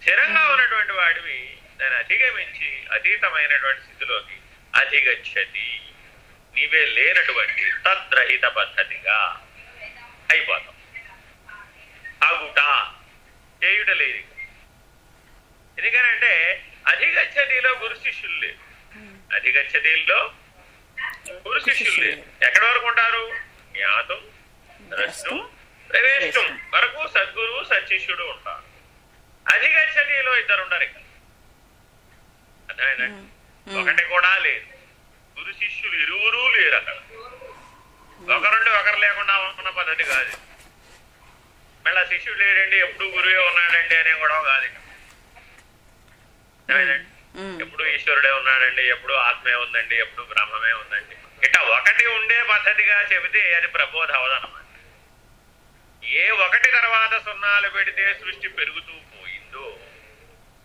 స్థిరంగా ఉన్నటువంటి వాడివి దాన్ని అధిగమించి అతీతమైనటువంటి స్థితిలోకి అధిగచ్చతి నీవే లేనటువంటి తద్రహిత పద్ధతిగా అయిపోతాం అగుట చేయుట లేదు. ఎందుకనంటే అధిగచ్చతిలో గురు శిష్యులు. లేరు అధిగచ్చతిలో గురు శిష్యులు. లేరు ఎక్కడి వరకు ఉంటారు? జ్ఞాతం ద్రష్టం ప్రవేశం వరకు సద్గురువు సత్శిష్యుడు ఉంటారు. అధిగచ్చతిలో ఇద్దరు ఉండరు ఇక్కడ అర్థమైందండి ఒకటి కూడా లేదు. గురు శిష్యులు ఇరువురు లేరు అక్కడ. ఒకరుండి ఒకరు లేకుండా ఉన్న పద్ధతి కాదు. మళ్ళీ శిష్యుడు లేడండి ఎప్పుడు గురువే ఉన్నాడండి అనే గొడవ కాదు ఇక అర్థమైందండి? ఉమ్. ఎప్పుడు ఈశ్వరుడే ఉన్నాడండి ఎప్పుడు ఆత్మే ఉందండి ఎప్పుడు బ్రహ్మమే ఉందండి. ఇట్లా ఒకటి ఉండే పద్ధతిగా చెబితే అది ప్రబోధ అవదనమాట ఏ ఒకటి తర్వాత సున్నాలు పెడితే సృష్టి పెరుగుతూ పోయిందో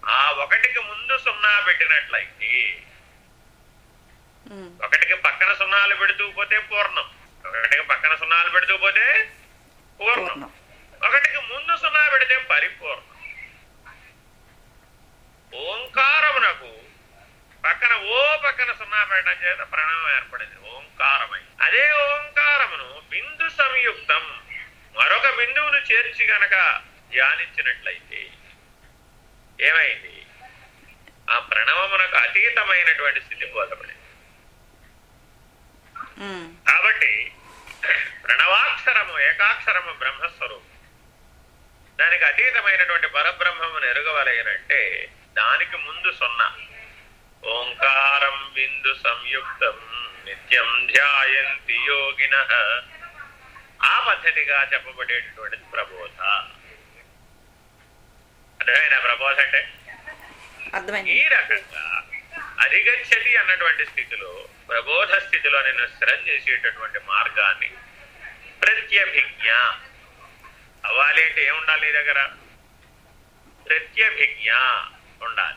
ఆ ఒకటికి ముందు సున్నా పెట్టినట్లయితే. ఒకటికి పక్కన సున్నాలు పెడుతూ పోతే పూర్ణం. ఒకటికి పక్కన సున్నాలు పెడుతూ పోతే పూర్ణం. ఒకటికి ముందు సున్నా పెడితే పరిపూర్ణం. ఓంకారమునకు పక్కన ఓ పక్కన సున్నా పెట్టడం చేత ప్రణవం ఏర్పడింది. ఓంకారమై. అదే ఓంకారమును బిందు సంయుక్తం మరొక బిందువును చేర్చి గనక ధ్యానించినట్లయితే ఏమైంది? ఆ ప్రణవమునకు అతీతమైనటువంటి స్థితి బోధపడింది. కాబట్టి ప్రణవాక్షరము ఏకాక్షరము బ్రహ్మస్వరూపం. దానికి అతీతమైనటువంటి పరబ్రహ్మమును ఎరుగవలయనంటే దానికి ముందు సున్నా. ఓంకారం బిందు సంయుక్తం నిత్యం ధ్యాయంతి యోగిన. ఆ పద్ధతిగా చెప్పబడేటటువంటిది ప్రబోధ. అర్థమైన ప్రబోధ అంటే? ఈ రకంగా అధిగచ్చతి అన్నటువంటి స్థితిలో ప్రబోధ స్థితిలో నేను స్థిరం చేసేటటువంటి మార్గాన్ని ప్రత్యభిజ్ఞ. అవ్వాలి అంటే ఏముండాలి నీ దగ్గర? ప్రత్యభిజ్ఞ. ఉండాలి.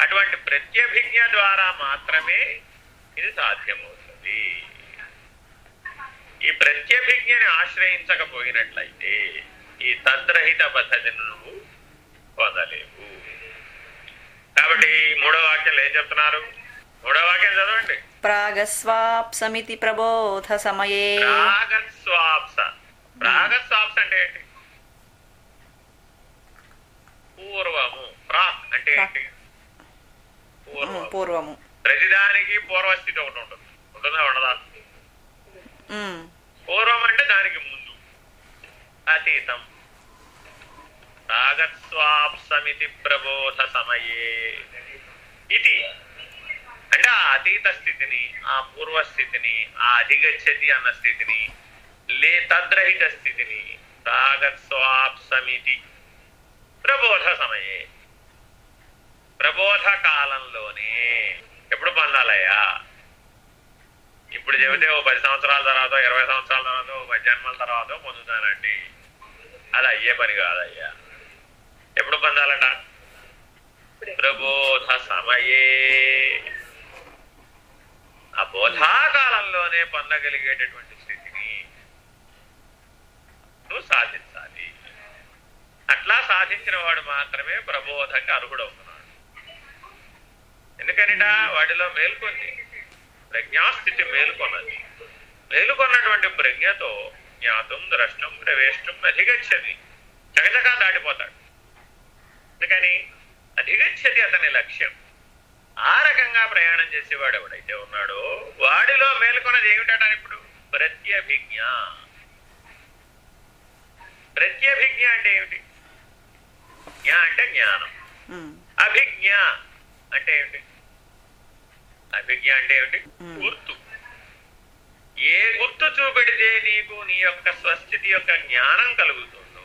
అటువంటి ప్రత్యభిజ్ఞ ద్వారా మాత్రమే ఇది సాధ్యమవుతుంది. ఈ ప్రత్యభిజ్ఞని ఆశ్రయించకపోయినట్లయితే ఈ తద్రహిత పద్ధతిని నువ్వు పొందలేవు. కాబట్టి మూడో వాక్యంలో ఏం చెప్తున్నారు? మూడో వాక్యం చదవండి. ప్రాగస్వాప్సమితి ప్రబోధ సమయే. ప్రాగస్వాప్స. ప్రాగస్వాప్స అంటే ఏంటి? పూర్వము. అంటే పూర్వము. ప్రతిదానికి పూర్వస్థితి ఒకటి ఉంటుంది. ఉంటుందా? ఉండదా. పూర్వం అంటే దానికి ముందు. అతీతం. రాగస్వాప్సమితి ప్రబోధ సమయే. ఇది. అంటే ఆ అతీత స్థితిని ఆ పూర్వ స్థితిని ఆ అధిగచ్చతి అన్న స్థితిని లే తద్రహిత స్థితిని రాగస్వాప్సమితి ప్రబోధ సమయే. ప్రబోధ కాలంలోనే ఎప్పుడు పొందాలయ్యా? ఇప్పుడు చెబితే ఓ పది సంవత్సరాల తర్వాత ఇరవై సంవత్సరాల తర్వాత ఓ పది జన్మల తర్వాత పొందుతానండి అది అయ్యే పని కాదయ్యా. ఎప్పుడు పొందాలట? ప్రబోధ సమయే. ఆ బోధాకాలంలోనే పొందగలిగేటటువంటి స్థితిని నువ్వు సాధించాలి. అట్లా సాధించిన వాడు మాత్రమే ప్రబోధంగా అర్హుడవుతున్నాడు ఎందుకనిట? వాటిలో మేల్కొంది. ప్రజ్ఞాస్థితి మేల్కొన్నది. మేలుకొన్నటువంటి ప్రజ్ఞతో జ్ఞాతం ద్రష్టం ప్రవేశం అధిగచ్చది. చకచకా దాటిపోతాడు. అందుకని అధిగచ్చది అతని లక్ష్యం. ఆ రకంగా ప్రయాణం చేసేవాడు ఎవడైతే ఉన్నాడో వాడిలో మేల్కొన్నది ఏమిటట ఇప్పుడు? ప్రత్యభిజ్ఞ. ప్రత్యభిజ్ఞ అంటే ఏమిటి? జ్ఞ అంటే జ్ఞానం. అభిజ్ఞ. అంటే ఏమిటి? అభిజ్ఞ అంటే ఏమిటి. గుర్తు. ఏ గుర్తు చూపెడితే నీకు నీ యొక్క స్వస్థితి యొక్క జ్ఞానం కలుగుతుందో?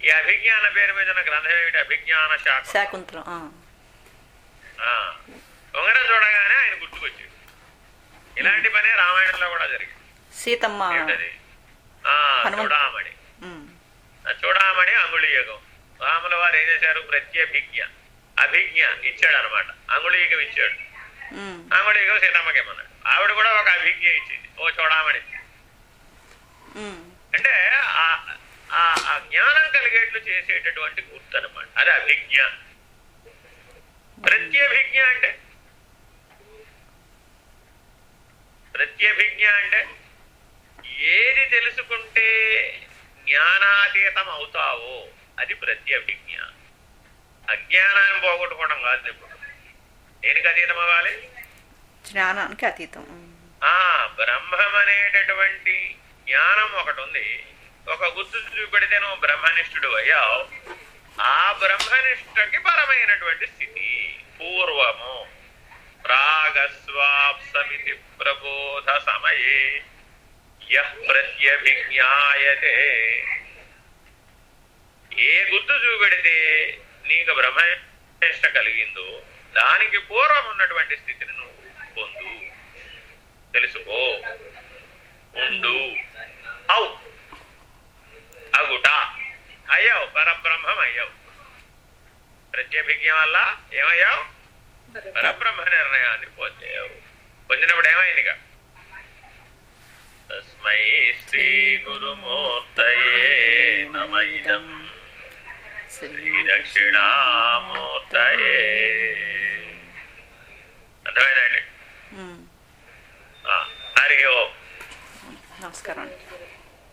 ఈ అభిజ్ఞాన పేరు మీద ఉన్న గ్రంథం ఏమిటి? అభిజ్ఞాన ఆ, ఉంగరం చూడగానే ఆయన గుర్తుకొచ్చాడు. ఇలాంటి పనే రామాయణంలో కూడా జరిగింది. సీతమ్మ చూడామణి. చూడామణి అంగుళీయకం రాముల వారు ఏం చేశారు? ప్రత్యభిజ్ఞ. అభిజ్ఞ ఇచ్చాడు అనమాట అంగుళీయకం ఇచ్చాడు. ఉమ్, అంగుళీయకం సీతమ్మకి ఆవిడ కూడా ఒక అభిజ్ఞ ఇచ్చింది. ఓ చూడామణి. ఉమ్, అంటే ఆ జ్ఞానం కలిగేట్లు చేసేటటువంటి గుర్తు అనమాట అది అభిజ్ఞ. ప్రత్యభిజ్ఞ అంటే? ప్రత్యభిజ్ఞ అంటే ఏది తెలుసుకుంటే జ్ఞానాతీతం అవుతావో అది ప్రత్యభిజ్ఞ. అజ్ఞానాన్ని పోగొట్టుకోవడం కాదు ఇప్పుడు దేనికి అతీతం అవ్వాలి? జ్ఞానానికి అతీతం. బ్రహ్మం అనేటటువంటి జ్ఞానం ఒకటి ఉంది. ఒక గుర్తు చూపెడితే నువ్వు బ్రహ్మనిష్ఠుడు అయ్యావు. ఆ బ్రహ్మనిష్టకి పరమైనటువంటి స్థితి. పూర్వము. రాగస్వాప్సమితి ప్రబోధ సమయే. యః ప్రత్యభిజ్ఞాయతే. ఏ గుర్తు చూపెడితే నీకు బ్రహ్మనిష్ట కలిగిందో దానికి పూర్వం ఉన్నటువంటి స్థితిని నువ్వు పొందు. తెలుసుకో. ఉండు. అవు అగుట. అయ్యావు పరబ్రహ్మం అయ్యావు. ప్రత్యభిజ్ఞ వల్ల ఏమయ్యావు? పరబ్రహ్మ నిర్ణయాన్ని పొందావు. పొందినప్పుడు ఏమైంది తస్మై శ్రీ గురుమూర్తయే నమైదం దక్షిణామూర్తయే. అర్థమైందండి హరి ఓం. నమస్కారం